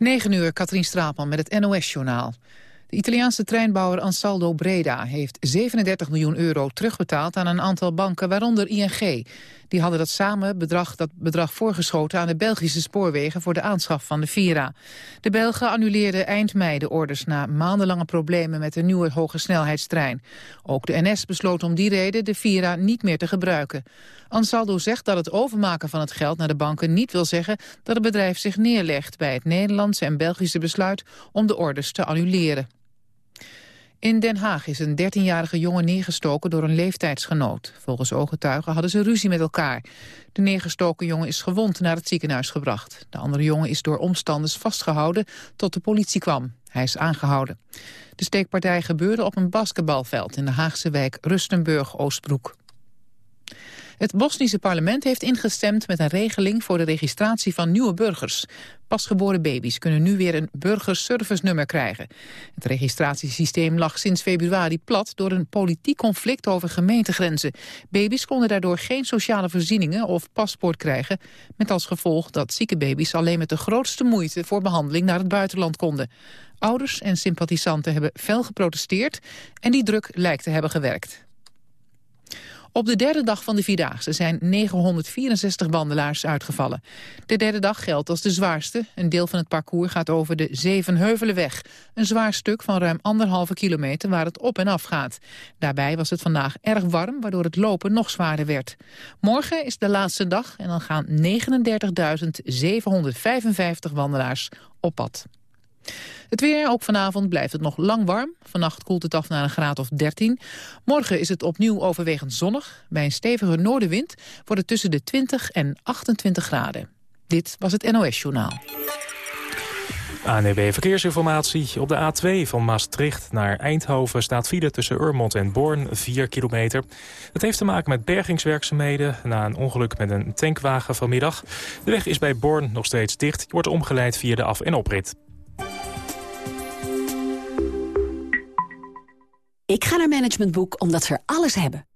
9 uur, Katrien Straatman met het NOS-journaal. De Italiaanse treinbouwer Ansaldo Breda heeft 37 miljoen euro terugbetaald aan een aantal banken, waaronder ING. Die hadden dat samen bedrag, dat bedrag voorgeschoten aan de Belgische spoorwegen voor de aanschaf van de Vira. De Belgen annuleerden eind mei de orders na maandenlange problemen met de nieuwe hogesnelheidstrein. Ook de NS besloot om die reden de Vira niet meer te gebruiken. Ansaldo zegt dat het overmaken van het geld naar de banken niet wil zeggen dat het bedrijf zich neerlegt bij het Nederlandse en Belgische besluit om de orders te annuleren. In Den Haag is een 13-jarige jongen neergestoken door een leeftijdsgenoot. Volgens ooggetuigen hadden ze ruzie met elkaar. De neergestoken jongen is gewond naar het ziekenhuis gebracht. De andere jongen is door omstanders vastgehouden tot de politie kwam. Hij is aangehouden. De steekpartij gebeurde op een basketbalveld in de Haagse wijk Rustenburg-Oostbroek. Het Bosnische parlement heeft ingestemd met een regeling voor de registratie van nieuwe burgers. Pasgeboren baby's kunnen nu weer een burgerservice-nummer krijgen. Het registratiesysteem lag sinds februari plat door een politiek conflict over gemeentegrenzen. Baby's konden daardoor geen sociale voorzieningen of paspoort krijgen, met als gevolg dat zieke baby's alleen met de grootste moeite voor behandeling naar het buitenland konden. Ouders en sympathisanten hebben fel geprotesteerd en die druk lijkt te hebben gewerkt. Op de derde dag van de Vierdaagse zijn 964 wandelaars uitgevallen. De derde dag geldt als de zwaarste. Een deel van het parcours gaat over de Zevenheuvelenweg. Een zwaar stuk van ruim anderhalve kilometer waar het op en af gaat. Daarbij was het vandaag erg warm, waardoor het lopen nog zwaarder werd. Morgen is de laatste dag en dan gaan 39.755 wandelaars op pad. Het weer, ook vanavond blijft het nog lang warm. Vannacht koelt het af naar een graad of 13. Morgen is het opnieuw overwegend zonnig. Bij een stevige noordenwind wordt het tussen de 20 en 28 graden. Dit was het NOS Journaal. ANEB Verkeersinformatie. Op de A2 van Maastricht naar Eindhoven staat file tussen Urmond en Born, 4 kilometer. Het heeft te maken met bergingswerkzaamheden na een ongeluk met een tankwagen vanmiddag. De weg is bij Born nog steeds dicht. Je wordt omgeleid via de af- en oprit. Ik ga naar Management Boek omdat ze er alles hebben.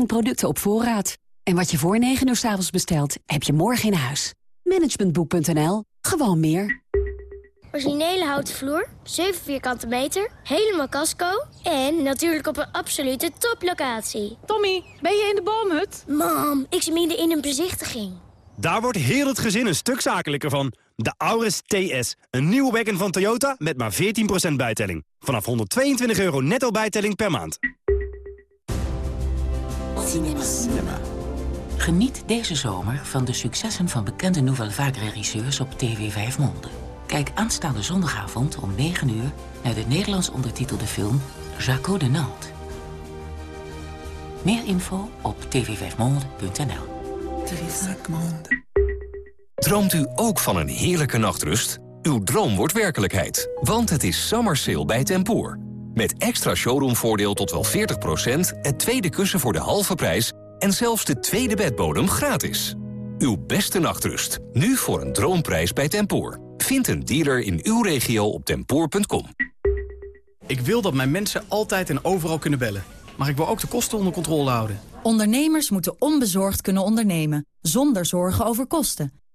18.000 producten op voorraad. En wat je voor 9 uur s avonds bestelt, heb je morgen in huis. Managementboek.nl. Gewoon meer. Originele houten vloer, 7 vierkante meter, helemaal casco... en natuurlijk op een absolute toplocatie. Tommy, ben je in de boomhut? Mam, ik zit midden in een bezichtiging. Daar wordt heel het gezin een stuk zakelijker van. De Auris TS, een nieuwe wagon van Toyota met maar 14% bijtelling. Vanaf 122 euro netto bijtelling per maand. Cinema. Cinema. Geniet deze zomer van de successen van bekende Nouvelle Vague regisseurs op TV 5 Monde. Kijk aanstaande zondagavond om 9 uur naar de Nederlands ondertitelde film Jaco de Nantes. Meer info op tv5monde.nl. Droomt u ook van een heerlijke nachtrust? Uw droom wordt werkelijkheid, want het is summer sale bij Tempoor. Met extra showroomvoordeel tot wel 40%, het tweede kussen voor de halve prijs... en zelfs de tweede bedbodem gratis. Uw beste nachtrust, nu voor een droomprijs bij Tempoor. Vind een dealer in uw regio op tempoor.com. Ik wil dat mijn mensen altijd en overal kunnen bellen. Maar ik wil ook de kosten onder controle houden. Ondernemers moeten onbezorgd kunnen ondernemen, zonder zorgen over kosten.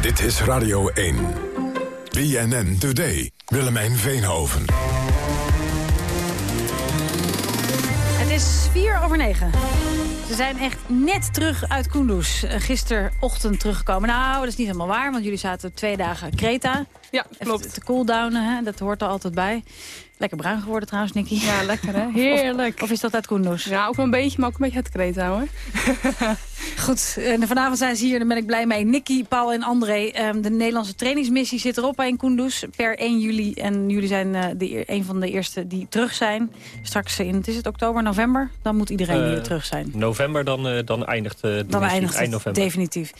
Dit is Radio 1. BNN Today. Willemijn Veenhoven. Het is vier over negen. Ze zijn echt net terug uit Kunduz. Eh, gisterochtend teruggekomen. Nou, dat is niet helemaal waar, want jullie zaten twee dagen Kreta. Ja, klopt. Even te cooldownen, hè? dat hoort er altijd bij. Lekker bruin geworden trouwens, Nicky. Ja, lekker hè? Heerlijk. Of, is dat uit Kunduz? Ja, ook wel een beetje, maar ook een beetje uit Kreta hoor. Goed, en vanavond zijn ze hier, daar ben ik blij mee. Nicky, Paul en André. Ehm, de Nederlandse trainingsmissie zit erop in Kunduz per 1 juli. En jullie zijn uh, de, een van de eerste die terug zijn. Straks in, het is het oktober, november? Dan moet iedereen uh, hier terug zijn. November, dan, uh, dan eindigt de dan missie, eindigt eind november. definitief.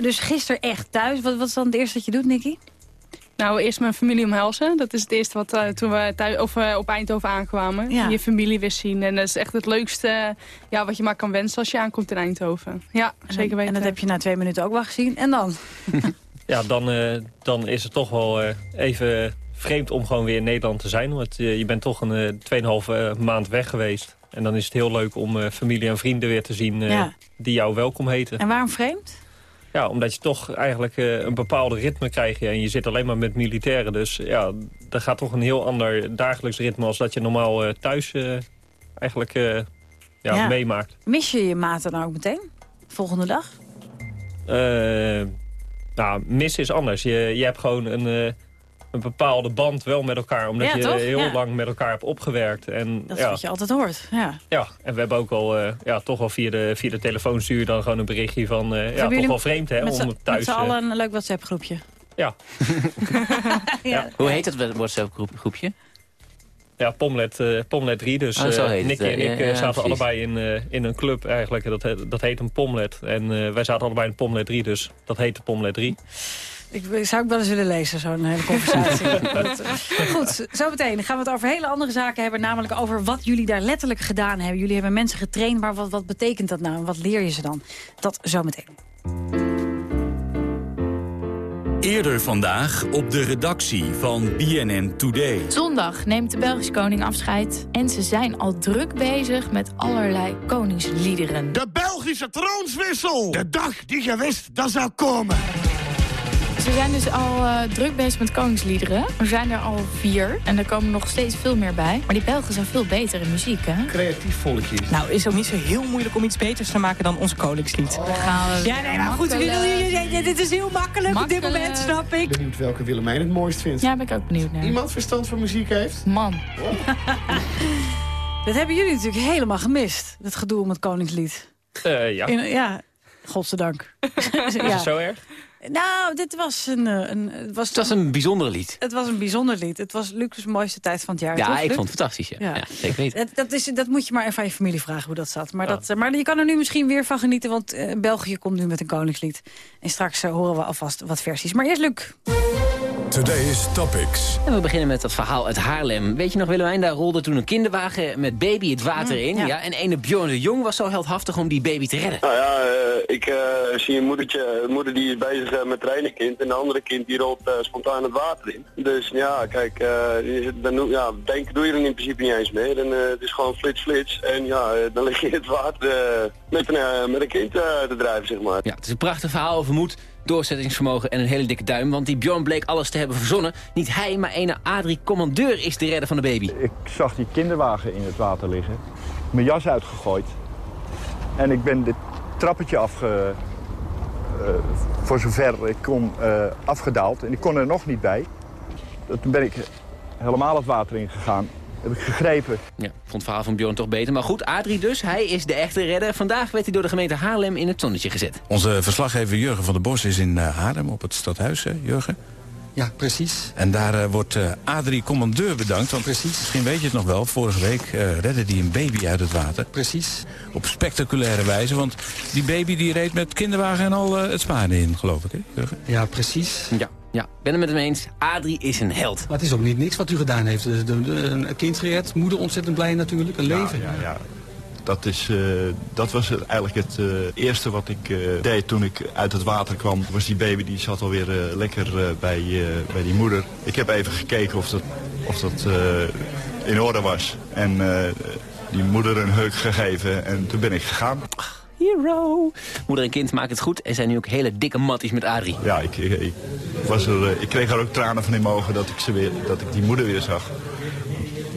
dus gisteren echt thuis. Wat, wat is dan het eerste dat je doet, Nicky? Nou, eerst mijn familie omhelzen. Dat is het eerste wat uh, toen we thuis, of, uh, op Eindhoven aankwamen. Ja. Je familie weer zien. En dat is echt het leukste ja, wat je maar kan wensen als je aankomt in Eindhoven. Ja, En zeker dat- weten. En dat heb je na twee minuten ook wel gezien. En dan? Ja, dan, eh, dan is het toch wel eh, even vreemd om gewoon weer in Nederland te zijn. Want eh, je bent toch een uh, 2,5 uh, maand weg geweest. En dan is het heel leuk om eh, familie en vrienden weer te zien eh, Ja. die jou welkom heten. En waarom vreemd? Ja, omdat je toch eigenlijk eh, een bepaalde ritme krijgt. En je zit alleen maar met militairen. Dus ja, dat gaat toch een heel ander dagelijks ritme... als dat je normaal eh, thuis eh, eigenlijk ja, Ja. meemaakt. Mis je je maten dan ook meteen? Volgende dag? Nou, mis is anders. Je, je hebt gewoon een, een bepaalde band wel met elkaar. Omdat Ja, je toch? heel Ja. lang met elkaar hebt opgewerkt. En, Dat is ja, wat je altijd hoort. Ja. ja, en we hebben ook al, eh, ja, toch wel via de, via de telefoon stuur dan gewoon een berichtje van... eh, ja, toch wel vreemd hè, om thuis... Met z'n eh, allen een leuk WhatsApp groepje. ja, Ja. Hoe heet dat WhatsApp groepje? Ja, Pomlet, eh, Pomlet 3. Dus Oh, het, en ik ja, eh, ja, zaten precies. allebei in, eh, in een club eigenlijk. Dat, heet- dat heet een Pomlet. En eh, wij zaten allebei in Pomlet 3, dus dat heette Pomlet 3. Ik zou ik wel eens willen lezen, zo'n hele conversatie. Goed, Goed, zometeen gaan we het over hele andere zaken hebben. Namelijk over wat jullie daar letterlijk gedaan hebben. Jullie hebben mensen getraind, maar wat, wat betekent dat nou? En wat leer je ze dan? Dat zometeen. Eerder vandaag op de redactie van BNN Today. Zondag neemt de Belgische koning afscheid. En ze zijn al druk bezig met allerlei koningsliederen. De Belgische troonswissel. De dag die je wist dat zou komen. Ze zijn dus al eh, druk bezig met koningsliederen. Er zijn er al vier. En er komen nog steeds veel meer bij. Maar die Belgen zijn veel beter in muziek, hè? Creatief volkje. Nou, is ook niet zo heel moeilijk om iets beters te maken dan ons koningslied. Gaan we Ja, nee, maar goed, makkelijk. dit is heel makkelijk op dit Makkelijk. moment, snap ik. Benieuwd welke Willemijn het mooist vindt. Ja, ben ik ook benieuwd naar. Iemand verstand van muziek heeft? Man. Dat hebben jullie natuurlijk helemaal gemist. Dat gedoe om het koningslied. Eh, ja, In- ja, godzijdank. is ja. het zo erg? Nou, dit was een... eh, een het, was Het was een bijzonder lied. het was een bijzonder lied. Het was Lucas' mooiste tijd van het jaar. Ja, toch, ik Luc? vond het fantastisch. Ja. Ja. Ja. zeker weten. Dat, dat, is, dat moet je maar even aan je familie vragen hoe dat zat. Maar, dat, eh, maar je kan er nu misschien weer van genieten, want eh, België komt nu met een koningslied. En straks horen we alvast wat versies. Maar eerst Luc. Today's Topics. En we beginnen met dat verhaal uit Haarlem. Weet je nog, Willemijn, daar rolde toen een kinderwagen met baby het water Mm, in. ja. Ja. En ene Bjorn de Jong was zo heldhaftig om die baby te redden. Nou ja, eh, ik eh, zie een moedertje, een moeder die is bezig eh, met trainen kind en de andere kind die rolt spontaan het water in. Dus ja, kijk, eh, dan, doe- ja, denken doe je er in principe niet eens meer. En, eh, het is gewoon flits flits en ja, dan lig je in het water met, een, met een kind eh, te drijven, zeg maar. Ja, het is een prachtig verhaal over moed, doorzettingsvermogen en een hele dikke duim. Want die Bjorn bleek alles te hebben verzonnen. Niet hij, maar ene Adrie Commandeur is de redder van de baby. Ik zag die kinderwagen in het water liggen. Mijn jas uitgegooid. En ik ben dit trappetje afge... eh, voor zover ik kon eh, afgedaald. En ik kon er nog niet bij. Toen ben ik helemaal het water ingegaan. Heb ik gegrepen. Ja, ik vond het verhaal van Bjorn toch beter. Maar goed, Adrie dus, hij is de echte redder. Vandaag werd hij door de gemeente Haarlem in het zonnetje gezet. Onze verslaggever Jurgen van der Bos is in eh, Haarlem op het stadhuis, hè, Jurgen? Ja, precies. En daar eh, wordt eh, Adrie Commandeur bedankt. Want precies. misschien weet je het nog wel, vorige week eh, redde hij een baby uit het water. Precies. Op spectaculaire wijze, want die baby die reed met kinderwagen en al het Sparen in, geloof ik, hè, Jurgen? Ja, precies. Ja, ja, ik ben het met hem eens. Adrie is een held. Maar het is ook niet niks wat u gedaan heeft. De, de- de- een kind gered, moeder ontzettend blij natuurlijk, een leven. Ja, ja. Dat, is, eh, dat was eigenlijk het eh, eerste wat ik eh, deed toen ik uit het water kwam. Was die baby die zat alweer lekker eh, bij, eh, bij die moeder. Ik heb even gekeken of dat, of dat eh, in orde was. En eh, die moeder een heuk gegeven en toen ben ik gegaan. Hero. Moeder en kind maken het goed en zijn nu ook hele dikke matties met Adrie. Ja, ik, ik, ik was er, eh, ik kreeg er ook tranen van in mijn ogen dat ik, ze weer, dat ik die moeder weer zag.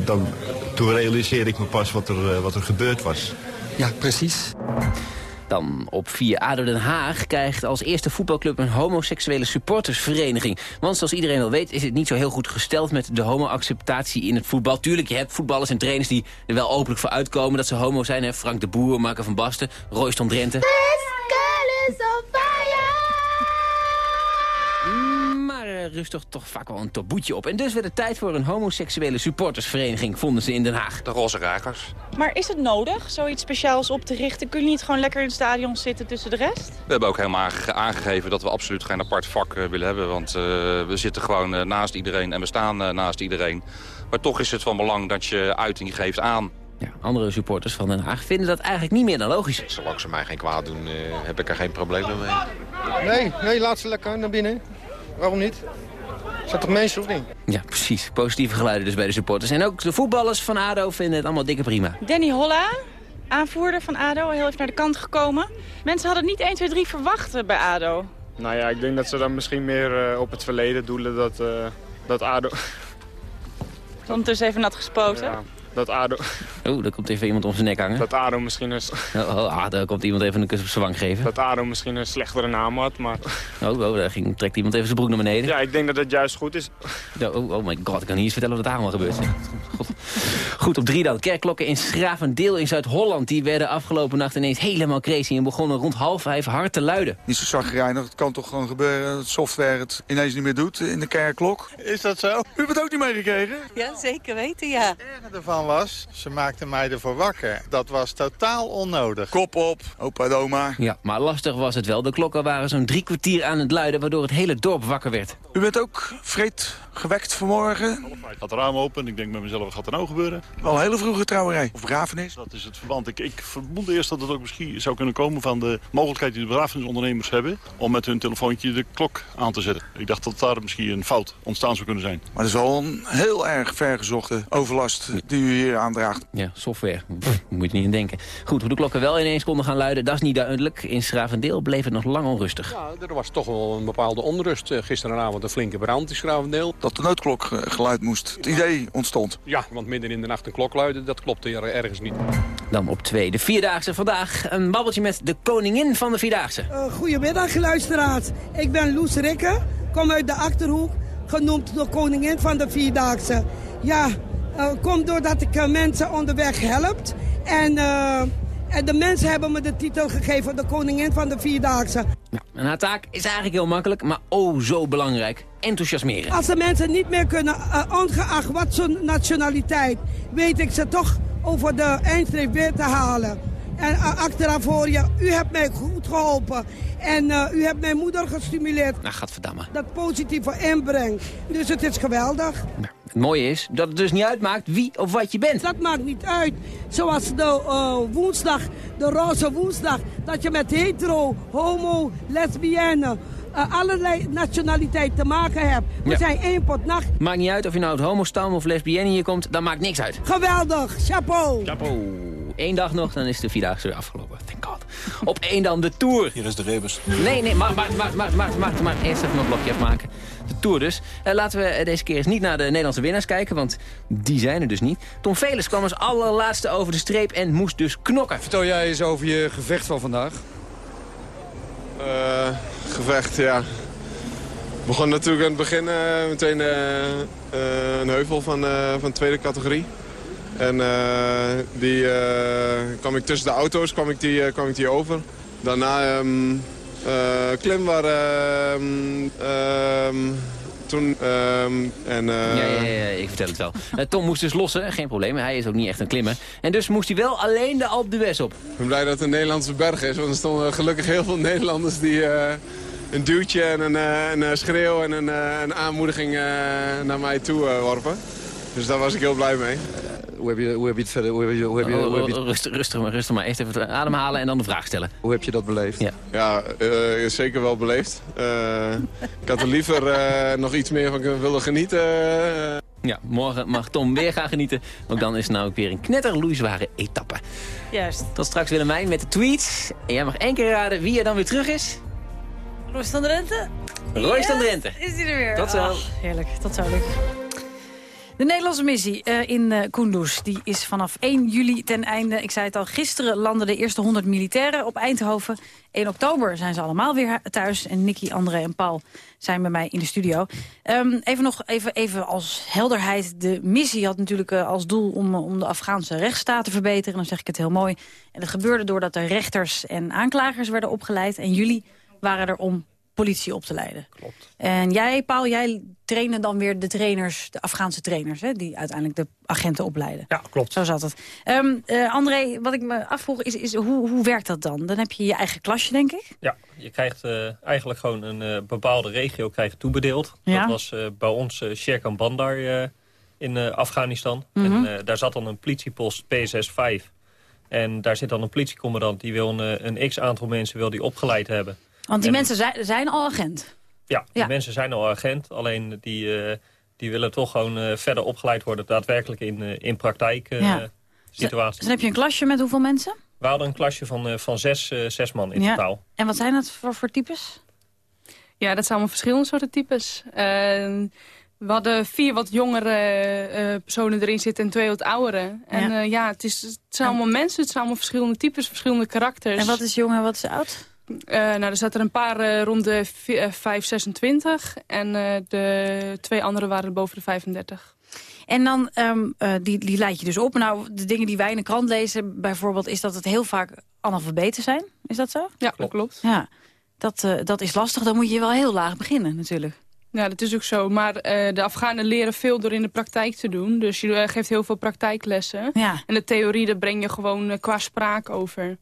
Dan, toen realiseerde ik me pas wat er, eh, wat er gebeurd was. Ja, precies. Dan op 4 ADO Den Haag krijgt als eerste voetbalclub een homoseksuele supportersvereniging. Want zoals iedereen wel weet is het niet zo heel goed gesteld met de homoacceptatie in het voetbal. Tuurlijk, je hebt voetballers en trainers die er wel openlijk voor uitkomen dat ze homo zijn. Hè? Frank de Boer, Marco van Basten, Royston Drenthe. Daar rust toch, toch vaak wel een taboetje op. En dus werd het tijd voor een homoseksuele supportersvereniging, vonden ze in Den Haag. De Roze Rakers. Maar is het nodig, zoiets speciaals op te richten? Kun je niet gewoon lekker in het stadion zitten tussen de rest? We hebben ook helemaal aange- aangegeven dat we absoluut geen apart vak eh, willen hebben. Want eh, we zitten gewoon eh, naast iedereen en we staan eh, naast iedereen. Maar toch is het van belang dat je uiting geeft aan. Ja, andere supporters van Den Haag vinden dat eigenlijk niet meer dan logisch. Zolang ze mij geen kwaad doen, eh, heb ik er geen problemen mee. Nee, nee, laat ze lekker naar binnen. Waarom niet? Zijn toch mensen of niet? Ja, precies. Positieve geluiden dus bij de supporters. En ook de voetballers van ADO vinden het allemaal dikke prima. Danny Holla, aanvoerder van ADO, heel even naar de kant gekomen. Mensen hadden het niet 1, 2, 3 verwacht bij ADO. Nou ja, ik denk dat ze dan misschien meer eh, op het verleden doelen dat, eh, dat ADO... Ondertussen even nat gespoten. Ja, dat ADO... Oh, daar komt even iemand om zijn nek hangen. Dat ADO misschien een... Oh, oh, ah, daar komt iemand even een kus op zijn wang geven. Dat ADO misschien een slechtere naam had, maar... Oh, oh daar ging, trekt iemand even zijn broek naar beneden. Ja, ik denk dat het juist goed is. Oh, oh my god, ik kan niet eens vertellen wat er allemaal gebeurt. God. Goed, op drie dan. Kerkklokken in Schravendeel in Zuid-Holland... die werden afgelopen nacht ineens helemaal crazy... en begonnen rond half vijf hard te luiden. Niet zo zagrijnig, het kan toch gewoon gebeuren dat software het ineens niet meer doet in de kerkklok. Is dat zo? U hebt het ook niet meegekregen? Ja, zeker weten, ja. Het erge ervan was, ze maakten mij ervoor wakker. Dat was totaal onnodig. Kop op, opa en oma. Ja, maar lastig was het wel. De klokken waren zo'n drie kwartier aan het luiden... waardoor het hele dorp wakker werd. U bent ook vreed gewekt vanmorgen? Ik had het raam open ik denk met mezelf, wat gaat er nou gebeuren? Wel een hele vroege trouwerij. Of begrafenis? Dat is het verband. Ik, ik vermoed eerst dat het ook misschien zou kunnen komen van de mogelijkheid die de begrafenisondernemers hebben... om met hun telefoontje de klok aan te zetten. Ik dacht dat daar misschien een fout ontstaan zou kunnen zijn. Maar dat is wel een heel erg vergezochte overlast die u hier aandraagt. Ja, software. Pff, moet je niet in denken. Goed, hoe de klokken wel ineens konden gaan luiden, dat is niet duidelijk. In Schravendeel bleef het nog lang onrustig. Ja, er was toch wel een bepaalde onrust. Eh, Gisteravond een flinke brand in Schravendeel. Dat de noodklok eh, geluid moest. Het idee ontstond. Ja, want midden in de nacht een klok luiden, dat klopte er ergens niet. Dan op twee, de Vierdaagse vandaag. Een babbeltje met de koningin van de Vierdaagse. Uh, goedemiddag, luisteraars. Ik ben Loes Rikke, kom uit de Achterhoek, genoemd de koningin van de Vierdaagse. Ja, uh, komt doordat ik uh, mensen onderweg helpt. En, en de mensen hebben me de titel gegeven, de koningin van de Vierdaagse. Ja, en haar taak is eigenlijk heel makkelijk, maar oh zo belangrijk. Enthousiasmeren. Als de mensen niet meer kunnen, ongeacht wat zo'n nationaliteit, weet ik ze toch over de eindstreep weer te halen. En uh, achteraf hoor je, u hebt mij goed geholpen. En uh, u hebt mijn moeder gestimuleerd. Nou, gaat verdammen. Dat positieve inbrengt. Dus het is geweldig. Nou, het mooie is dat het dus niet uitmaakt wie of wat je bent. Dat maakt niet uit. Zoals de uh, woensdag, de roze woensdag. Dat je met hetero, homo, lesbienne... Uh, allerlei nationaliteit te maken hebt. We ja. zijn één pot nacht. Maakt niet uit of je nou uit homostam of lesbienne hier komt, dat maakt niks uit. Geweldig, chapeau. Chapeau. Eén dag nog, dan is de Vierdaagse weer afgelopen. Thank God. Op één dan de Tour. Hier is de rebus. Nee, nee, maar, maar, maar, maar, maar, maar, maar eerst even een blokje afmaken. De Tour dus. Uh, laten we deze keer eens niet naar de Nederlandse winnaars kijken, want die zijn er dus niet. Tom Velers kwam als allerlaatste over de streep en moest dus knokken. Vertel jij eens over je gevecht van vandaag. Uh, gevecht, ja. begon natuurlijk aan het begin uh, meteen uh, een heuvel van, van tweede categorie. En die kwam ik tussen de auto's kwam ik die, kwam ik die over. Daarna um, klim waar um, um, toen... en, ja, ja, ja, ik vertel het wel. Tom moest dus lossen, geen probleem. Hij is ook niet echt een klimmer. En dus moest hij wel alleen de Alpe d'Huez op. Ik ben blij dat het een Nederlandse berg is. Want er stonden gelukkig heel veel Nederlanders die... Een duwtje en een, een schreeuw en een, een aanmoediging naar mij toe worpen. Dus daar was ik heel blij mee. Hoe heb, je, hoe heb je het verder? Hoe heb je, hoe heb je, hoe heb je... Rustig, rustig, maar, rustig maar. Eerst even ademhalen en dan de vraag stellen. Hoe heb je dat beleefd? Ja, ja uh, zeker wel beleefd. Uh, ik had er liever uh, nog iets meer van willen genieten. Ja, morgen mag Tom weer gaan genieten. Ook dan is het nou ook weer een knetterloeizware etappe. Juist. Tot straks Willemijn met de tweets. En jij mag één keer raden wie er dan weer terug is. Royce van Drenthe? Royce van Drenthe. Is hij er weer? Tot zo. Oh, heerlijk, tot zo. Luc. De Nederlandse missie uh, in uh, Kunduz die is vanaf 1 juli ten einde. Ik zei het al, gisteren landen de eerste 100 militairen op Eindhoven. 1 oktober zijn ze allemaal weer thuis. En Nicky, André en Paul zijn bij mij in de studio. Um, even nog even, even als helderheid. De missie had natuurlijk uh, als doel om, om de Afghaanse rechtsstaat te verbeteren. Dan zeg ik het heel mooi. En dat gebeurde doordat er rechters en aanklagers werden opgeleid. En jullie waren er om politie op te leiden. Klopt. En jij, Paul, jij trainde dan weer de trainers, de Afghaanse trainers... Hè, die uiteindelijk de agenten opleiden. Ja, klopt. Zo zat het. Um, uh, André, wat ik me afvroeg is, is hoe, hoe werkt dat dan? Dan heb je je eigen klasje, denk ik? Ja, je krijgt uh, eigenlijk gewoon een uh, bepaalde regio krijg toebedeeld. Ja. Dat was bij ons Sherkan Bandar in Afghanistan. Mm -hmm. En daar zat dan een politiepost PSS 5... En daar zit dan een politiecommandant die wil een, een x-aantal mensen wil die opgeleid hebben. Want die en, mensen zijn, zijn, al agent? Ja, die ja. mensen zijn al agent. Alleen die, uh, die willen toch gewoon uh, verder opgeleid worden... daadwerkelijk in, uh, in praktijk ja. situaties. Dus dan heb je een klasje met hoeveel mensen? We hadden een klasje van, van zes, zes man in ja. totaal. En wat zijn dat voor, voor types? Ja, dat zijn allemaal verschillende soorten types. Uh, we hadden vier wat jongere uh, personen erin zitten en twee wat oudere. En ja, uh, ja het, is, het zijn allemaal mensen, het zijn allemaal verschillende types, verschillende karakters. En wat is jong en wat is oud? Uh, nou, er zaten er een paar rond de 5, 26 en de twee andere waren boven de 35. En dan, um, die, die leid je dus op. Nou, de dingen die wij in de krant lezen bijvoorbeeld... is dat het heel vaak analfabeten zijn. Is dat zo? Ja, dat klopt. Ja, dat, dat is lastig. Dan moet je wel heel laag beginnen natuurlijk. Ja, dat is ook zo. Maar uh, de Afghanen leren veel door in de praktijk te doen. Dus je uh, geeft heel veel praktijklessen. Ja. En de theorie, daar breng je gewoon uh, qua spraak over.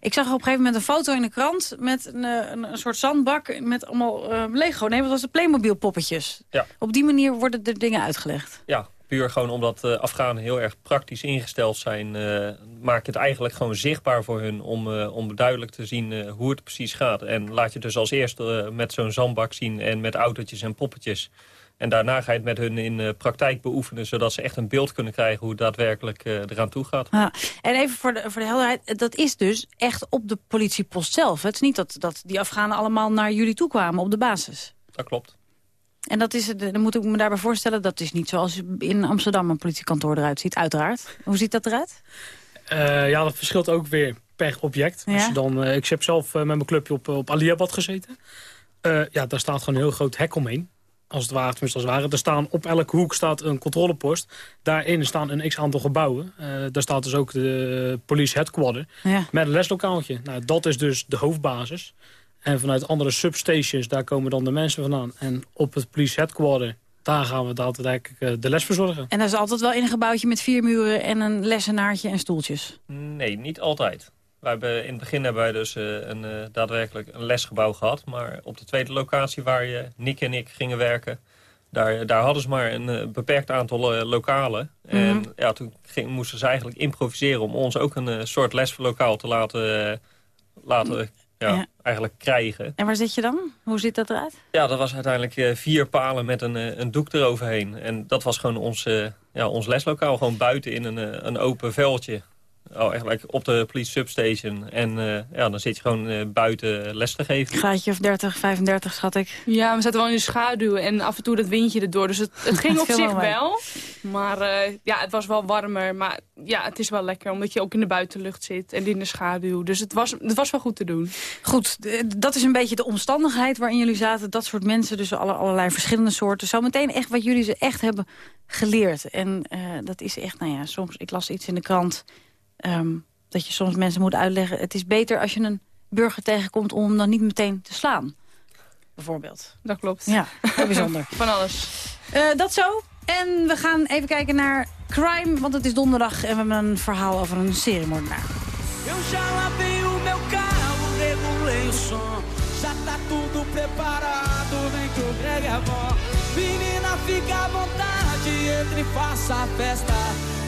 Ik zag op een gegeven moment een foto in de krant... met een, een, een soort zandbak met allemaal Lego. Nee, wat was de Playmobil poppetjes. Ja. Op die manier worden de dingen uitgelegd. Ja, puur gewoon omdat de Afghanen heel erg praktisch ingesteld zijn... Uh, maak je het eigenlijk gewoon zichtbaar voor hun... om, uh, om duidelijk te zien uh, hoe het precies gaat. En laat je dus als eerste met zo'n zandbak zien... en met autootjes en poppetjes. En daarna ga je het met hun in praktijk beoefenen... zodat ze echt een beeld kunnen krijgen hoe het daadwerkelijk eraan toe gaat. Ja. En even voor de, voor de helderheid, dat is dus echt op de politiepost zelf. Het is niet dat, dat die Afghanen allemaal naar jullie toe kwamen op de basis. Dat klopt. En dat is, dan moet ik me daarbij voorstellen, dat is niet zoals in Amsterdam een politiekantoor eruit ziet, uiteraard. Hoe ziet dat eruit? Uh, ja, dat verschilt ook weer per object. Ja? Als je dan, uh, ik heb zelf uh, met mijn clubje op, op Aliabad gezeten. ja, daar staat gewoon een heel groot hek omheen. Als het ware, tenminste als het ware. Er staan, op elke hoek staat een controlepost. Daarin staan een x-aantal gebouwen. daar staat dus ook de police headquarter. Ja. Met een leslokaaltje. Nou, dat is dus de hoofdbasis. En vanuit andere substations, daar komen dan de mensen vandaan. En op het police headquarter, daar gaan we daadwerkelijk de les verzorgen. En dat is altijd wel in een gebouwtje met vier muren en een lessenaartje en stoeltjes? Nee, niet altijd. Wij hebben, in het begin hebben wij dus uh, een, uh, daadwerkelijk een lesgebouw gehad. Maar op de tweede locatie waar je, Nick en ik gingen werken... Daar, daar hadden ze maar een uh, beperkt aantal lokalen. Mm -hmm. En ja, toen ging, moesten ze eigenlijk improviseren... om ons ook een soort leslokaal te laten, laten ja, ja, eigenlijk krijgen. En waar zit je dan? Hoe ziet dat eruit? Ja, dat was uiteindelijk vier palen met een, een doek eroverheen. En dat was gewoon ons, ja, ons leslokaal. Gewoon buiten in een, een open veldje. Oh, eigenlijk op de police substation. En ja, dan zit je gewoon buiten les te geven. Graadje of 30, 35 schat ik. Ja, we zaten wel in de schaduw en af en toe dat windje erdoor. Dus het, het ging op zich wel. Maar ja, het was wel warmer. Maar ja, het is wel lekker omdat je ook in de buitenlucht zit en in de schaduw. Dus het was, het was wel goed te doen. Goed, dat is een beetje de omstandigheid waarin jullie zaten. Dat soort mensen, dus alle, allerlei verschillende soorten. Zometeen echt wat jullie ze echt hebben geleerd. En uh, dat is echt, nou ja, soms, ik las iets in de krant... Um, dat je soms mensen moet uitleggen... het is beter als je een burger tegenkomt om hem dan niet meteen te slaan. Bijvoorbeeld. Dat klopt. Ja, heel bijzonder. Van alles. Uh, dat zo. En we gaan even kijken naar Crime, want het is donderdag... en we hebben een verhaal over een seriemoordenaar. Eu já lavei o meu carro, regulei o som. Já tá tudo preparado, vem que o Greg é bom. Menina, fica à vontade, entre e faça a festa.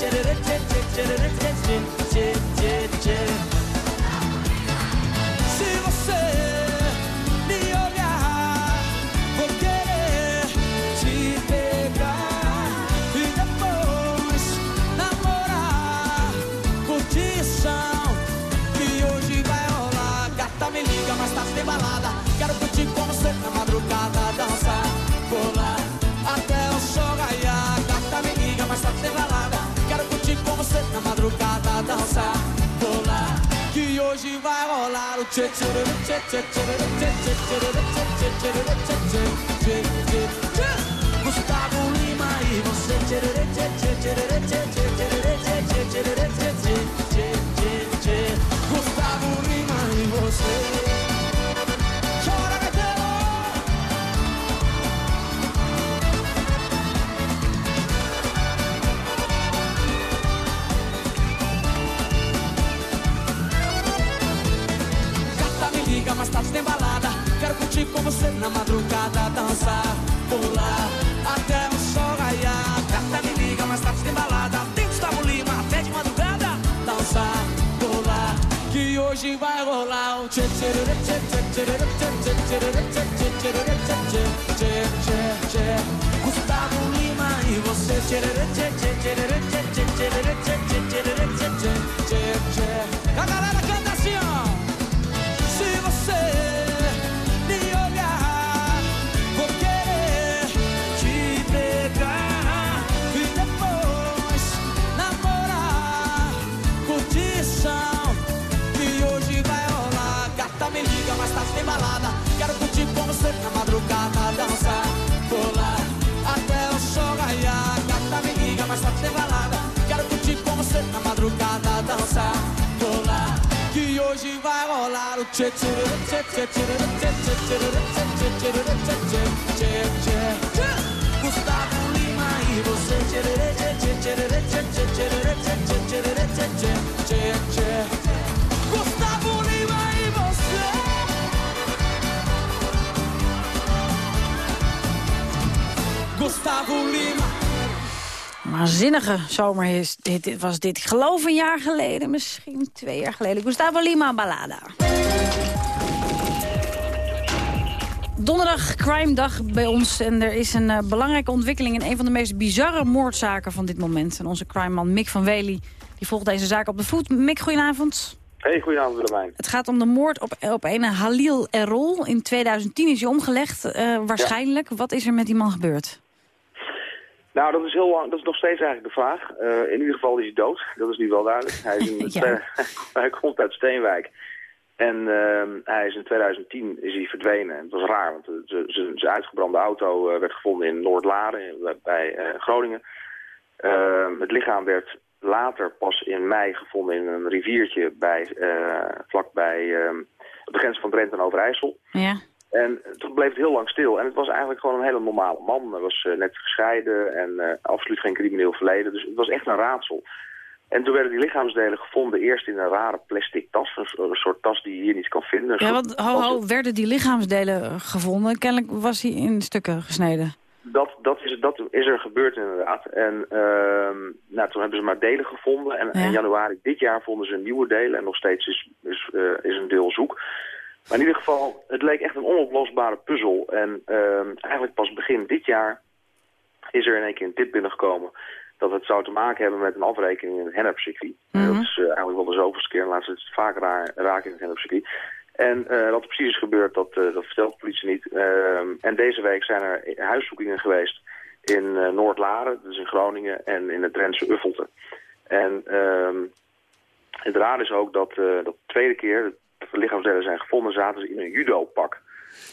se você me olhar, vou querer te pegar e depois namorar. Curtição que hoje vai rolar. Gata me liga, mas tá sem balada. Quero curtir com você na madrugada. Você lima e você Gustavo Lima e você Curtir com você na madrugada Dançar, pular, até o sol raiar Gata, me liga, mais tarde tem balada Tem Gustavo Lima, até de madrugada Dançar, pular, que hoje vai rolar o tchê tchê tchê tchê tchê tchê tchê tchê tchê Gustavo Lima e você Gustavo Lima e você Gustavo Lima e você Gustavo Lima Waanzinnige zomerhit was dit. Ik geloof een jaar geleden, misschien twee jaar geleden. Gustavo Lima Ballada. Donderdag crime dag bij ons en er is een eh, belangrijke ontwikkeling... in een van de meest bizarre moordzaken van dit moment. En onze crimeman Mick van Wely die volgt deze zaak op de voet. Mick, goedenavond. Hey, goedenavond Willemijn. Het gaat om de moord op, op een Halil Errol. In 2010 is hij omgelegd, eh, waarschijnlijk. Wat is er met die man gebeurd? Nou, dat is, heel lang, dat is nog steeds eigenlijk de vraag. Eh, in ieder geval is hij dood, dat is nu wel duidelijk. Hij, is in het, Ja. hij komt uit Steenwijk. En ehm, hij is in 2010 is hij verdwenen. En het was raar, want de- zijn uitgebrande auto eh, werd gevonden in Noordlaren bij- bij eh, Groningen. Ehm, het lichaam werd later pas in mei gevonden in een riviertje bij, eh, vlakbij ehm, op de grens van Drenthe en Overijssel. Ja. En toen bleef het heel lang stil. En het was eigenlijk gewoon een hele normale man. Hij was eh, net gescheiden en eh, absoluut geen crimineel verleden. Dus het was echt een raadsel. En toen werden die lichaamsdelen gevonden eerst in een rare plastic tas. Een, so- een soort tas die je hier niet kan vinden. Ja, want ho, werden die lichaamsdelen eh, gevonden? Kennelijk was hij in stukken gesneden. Dat, dat, is, dat is er gebeurd inderdaad. En ehm, nou, toen hebben ze maar delen gevonden. En in januari dit jaar vonden ze nieuwe delen. En nog steeds is, is, eh, is een deel zoek. Maar in ieder geval, het leek echt een onoplosbare puzzel. En ehm, eigenlijk pas begin dit jaar is er in één keer een tip binnengekomen... dat het zou te maken hebben met een afrekening in het hennepcircuit. En Dat is eh, eigenlijk wel de zoveelste keer. Laatst het vaak raar, raak in het hennepcircuit. En eh, wat er precies is gebeurd, dat, eh, dat vertelt de politie niet. Ehm, en deze week zijn er huiszoekingen geweest in Noord-Laren, dus in Groningen, en in het Drentse Uffelte. En ehm, het raar is ook dat, dat de tweede keer dat de lichaamsdelen zijn gevonden, zaten ze in een judo-pak.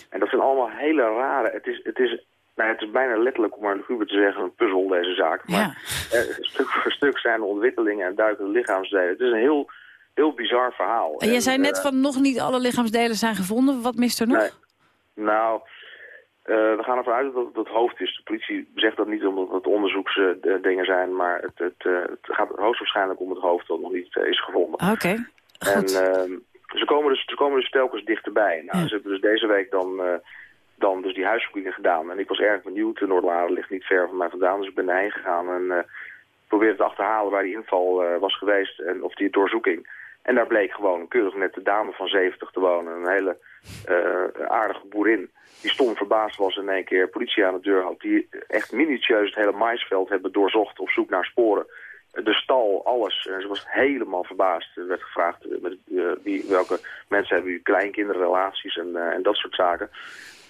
En dat zijn allemaal hele rare... Het is, het is, nou, het is bijna letterlijk, om maar Huber te zeggen, een puzzel, deze zaak. Maar eh, stuk voor stuk zijn er ontwikkelingen en duiken de lichaamsdelen. Het is een heel, heel bizar verhaal. En jij En, zei net eh, van nog niet alle lichaamsdelen zijn gevonden. Wat mist er nog? Nee. Nou, eh, we gaan ervan uit dat het het hoofd is. De politie zegt dat niet omdat het onderzoeksdingen zijn, maar het, het, eh, het gaat hoogstwaarschijnlijk om het hoofd dat nog niet is gevonden. Oké. En ehm, ze, komen dus, ze komen dus telkens dichterbij. Nou, Ze hebben dus deze week dan, dan dus die huiszoekingen gedaan. En ik was erg benieuwd. De Noordlaren ligt niet ver van mij vandaan, dus ik ben erheen gegaan en eh probeerde te achterhalen waar die inval eh, was geweest en of die doorzoeking. En daar bleek gewoon keurig nette dame van 70 te wonen. Een hele eh, aardige boerin. Die stom verbaasd was in één keer politie aan de deur had. Die echt minutieus het hele maisveld hebben doorzocht op zoek naar sporen. De stal, alles. En ze was helemaal verbaasd. Er werd gevraagd met, wie, welke mensen hebben u kleinkinderrelaties en, eh, en dat soort zaken.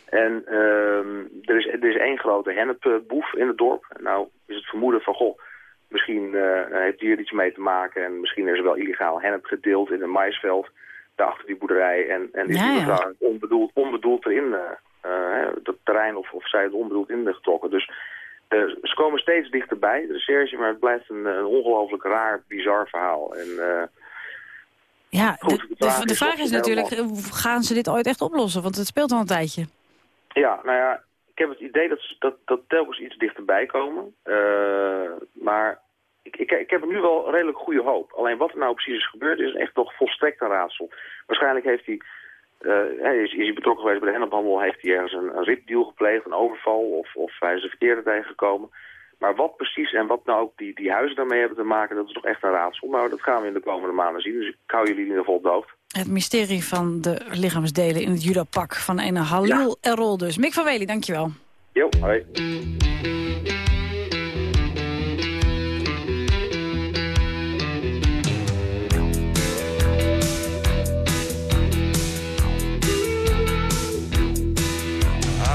En ehm, er, is, er is één grote hennepboef in het dorp. Nou is het vermoeden van, goh, misschien eh, heeft die er iets mee te maken. En misschien is er wel illegaal hennep gedeeld in een maisveld. daar achter die boerderij. En, en is Ja, die ja. mevrouw onbedoeld, onbedoeld erin, hè, dat terrein of, of zij het onbedoeld ingetrokken. Dus eh, ze komen steeds dichterbij, de recherche, maar het blijft een, een ongelooflijk raar, bizar verhaal. En, Ja, Goed, de, de vraag de is vraag is het natuurlijk, gaan ze dit ooit echt oplossen? Want het speelt al een tijdje. Ja, nou ja, ik heb het idee dat, dat, dat telkens iets dichterbij komen. Eh, maar ik, ik, ik heb nu wel redelijk goede hoop. Alleen wat er nou precies is gebeurd is echt nog volstrekt een raadsel. Waarschijnlijk heeft hij, eh, hij is, is hij betrokken geweest bij de hennephandel, heeft hij ergens een, een gepleegd, een overval, of, of hij is de verkeerde tegengekomen. Maar wat precies en wat nou ook die, die huizen daarmee hebben te maken, dat is nog echt een raadsel. Nou, dat gaan we in de komende maanden zien, dus ik hou jullie in ieder geval op de. Het mysterie van de lichaamsdelen in het judopak van een Halil Errol dus. Mick van Wely, dankjewel. Jo, hoi.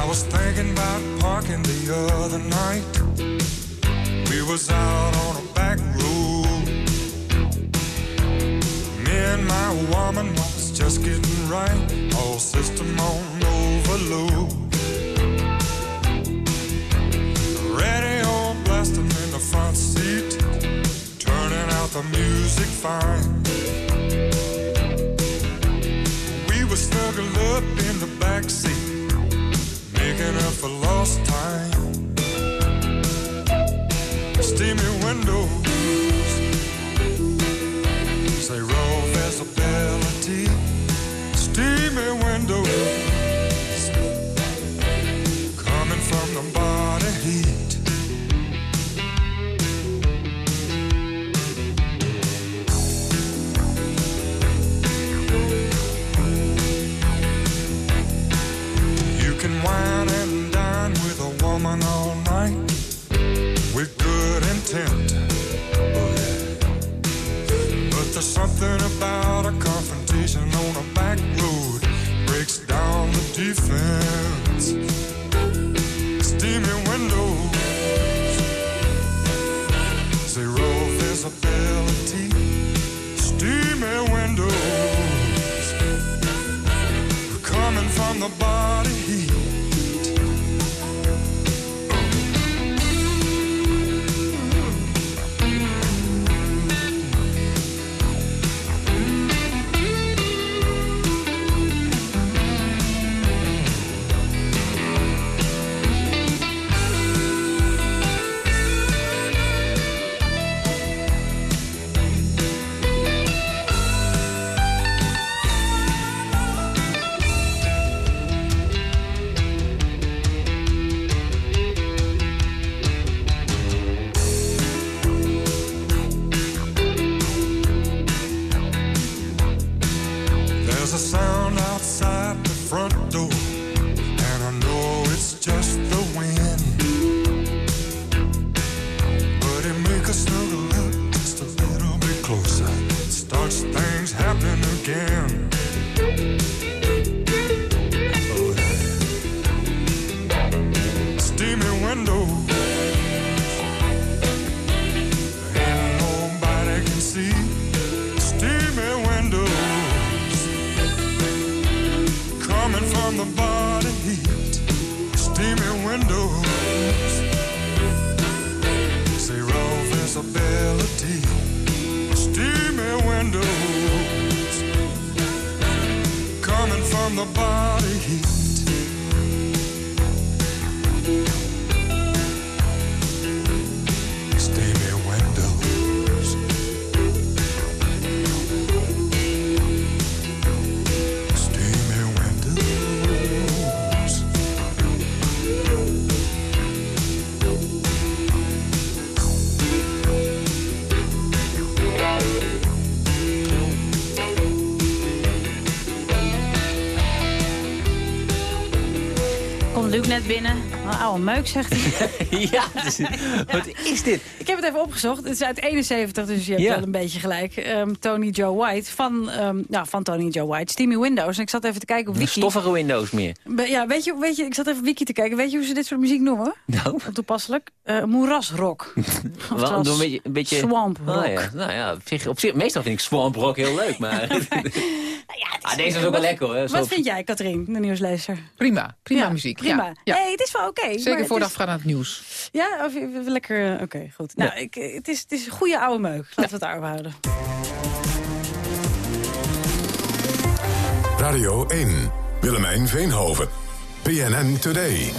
I was thinking about parking the other night. We was out on a my woman was just getting right. All system on overload. Radio blasting in the front seat. Turning out the music fine. We were snuggled up in the back seat making up for lost time. Steamy windows, zero visibility. Steamy windows, coming from the body heat. You can wine and dine with a woman all night with good intent. Again. far. Binnen. Een oude meuk, zegt hij. ja, dus, wat is dit? Ik heb het even opgezocht. Het is uit 71, dus je hebt Ja. wel een beetje gelijk. Ehm, Tony Joe White van, ehm, nou, van Tony Joe White. Steamy Windows. En ik zat even te kijken op Wiki. Stoffige Windows meer. Be- Ja, weet je, weet je, ik zat even op Wiki te kijken. Weet je hoe ze dit soort muziek noemen? Nou? Toepasselijk. Eh moerasrock. Wel, een beetje, een beetje... swamp rock. Oh, ja. Nou ja, op zich, op zich, meestal vind ik swamp rock heel leuk, maar... ah, deze is ook wel lekker hoor. Zo Wat vind jij, Katrien, de nieuwslezer? Prima, prima Ja, muziek. Prima. Ja, ja. Nee, het is wel oké. Zeker voordat is- aan het nieuws. Ja, of je- lekker... eh, Oké, goed. Nou, ik, het, is, het is een goede oude meuk. Laten we het daarover houden. Radio 1. Willemijn Veenhoven. PNN Today.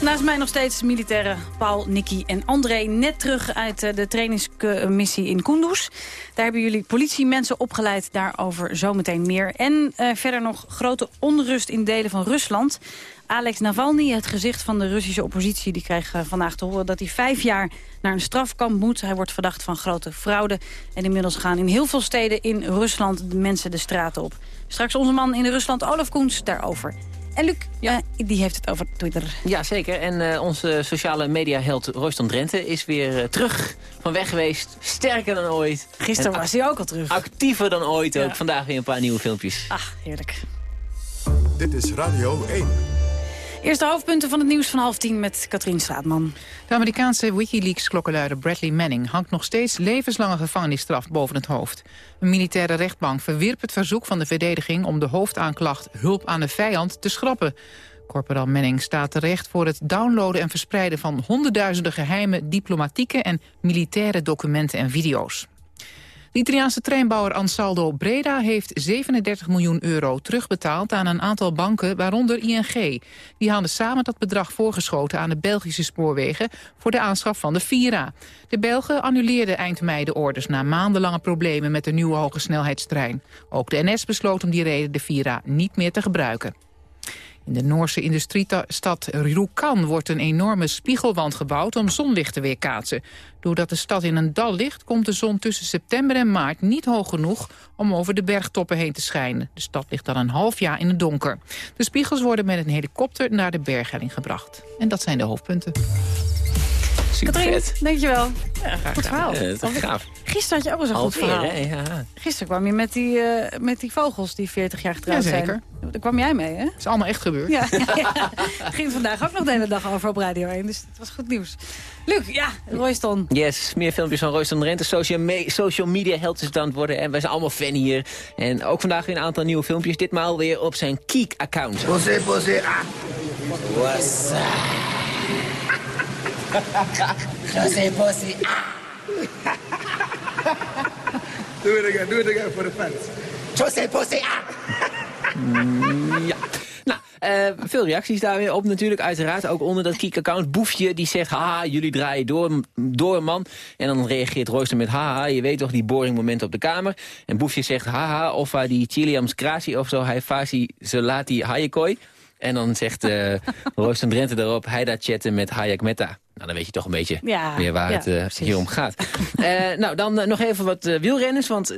Naast mij nog steeds militairen Paul, Nicky en André. Net terug uit eh, de trainingsmissie in Kunduz. Daar hebben jullie politiemensen opgeleid. Daarover zometeen meer. En eh, verder nog grote onrust in delen van Rusland. Alex Navalny, het gezicht van de Russische oppositie... die kreeg eh, vandaag te horen dat hij vijf jaar naar een strafkamp moet. Hij wordt verdacht van grote fraude. En inmiddels gaan in heel veel steden in Rusland de mensen de straten op. Straks onze man in Rusland, Olaf Koens, daarover. En Luc, eh, die heeft het over Twitter. Ja, zeker. En eh, onze sociale mediaheld Royston Drenthe is weer eh, terug van weg geweest. Sterker dan ooit. Gisteren En was hij ook al terug. Actiever dan ooit ook. Ja. Vandaag weer een paar nieuwe filmpjes. Ach, heerlijk. Dit is Radio 1. Eerste hoofdpunten van het nieuws van half tien met Katrien Straatman. De Amerikaanse Wikileaks-klokkenluider Bradley Manning hangt nog steeds levenslange gevangenisstraf boven het hoofd. Een militaire rechtbank verwierp het verzoek van de verdediging om de hoofdaanklacht hulp aan de vijand te schrappen. Corporaal Manning staat terecht voor het downloaden en verspreiden van honderdduizenden geheime diplomatieke en militaire documenten en video's. De Italiaanse treinbouwer Ansaldo Breda heeft 37 miljoen euro terugbetaald aan een aantal banken, waaronder ING. Die hadden samen dat bedrag voorgeschoten aan de Belgische spoorwegen voor de aanschaf van de Vira. De Belgen annuleerden eind mei de orders na maandenlange problemen met de nieuwe hogesnelheidstrein. Ook de NS besloot om die reden de Vira niet meer te gebruiken. In de Noorse industriestad Rjukan wordt een enorme spiegelwand gebouwd om zonlicht te weerkaatsen. Doordat de stad in een dal ligt, komt de zon tussen september en maart niet hoog genoeg om over de bergtoppen heen te schijnen. De stad ligt dan een half jaar in het donker. De spiegels worden met een helikopter naar de berghelling gebracht. En dat zijn de hoofdpunten. Super Katrien, vet. dankjewel. Ja, goed verhaal. Ja, dat is gaaf. Gisteren had je ook eens een goed verhaal. hè? Ja. Gisteren kwam je met die, eh, met die vogels die 40 jaar getrouwd Jazeker. zijn. Daar kwam jij mee, hè? Het is allemaal echt gebeurd. Ja, ja. ging vandaag ook nog de hele dag over op Radio 1, dus het was goed nieuws. Luc, ja, Royston. Yes, meer filmpjes van Royston Drenthe. Social, me- social media held is het aan het worden. En wij zijn allemaal fan hier. En ook vandaag weer een aantal nieuwe filmpjes. Ditmaal weer op zijn Keek-account. Pussy, pussy, ah. What's up? Pussy, pussy, ah. do it again, do it again for the fans. Pussy, ah. Ja. Nou, eh, veel reacties daar weer op natuurlijk. Uiteraard ook onder dat Kiek-account. Boefje die zegt, haha, jullie draaien door, door man. En dan reageert Royster met, haha, je weet toch die boring momenten op de kamer. En Boefje zegt, haha, of hij die Chiliams Krasi of zo, hij fasi zelati hayekoi. En dan zegt uh, Royster Drenthe daarop, hij daar chatten met Hayek Meta. Nou, dan weet je toch een beetje Ja, meer waar ja, het eh, hier om gaat. Eh, nou, dan eh, nog even wat wielrenners. Want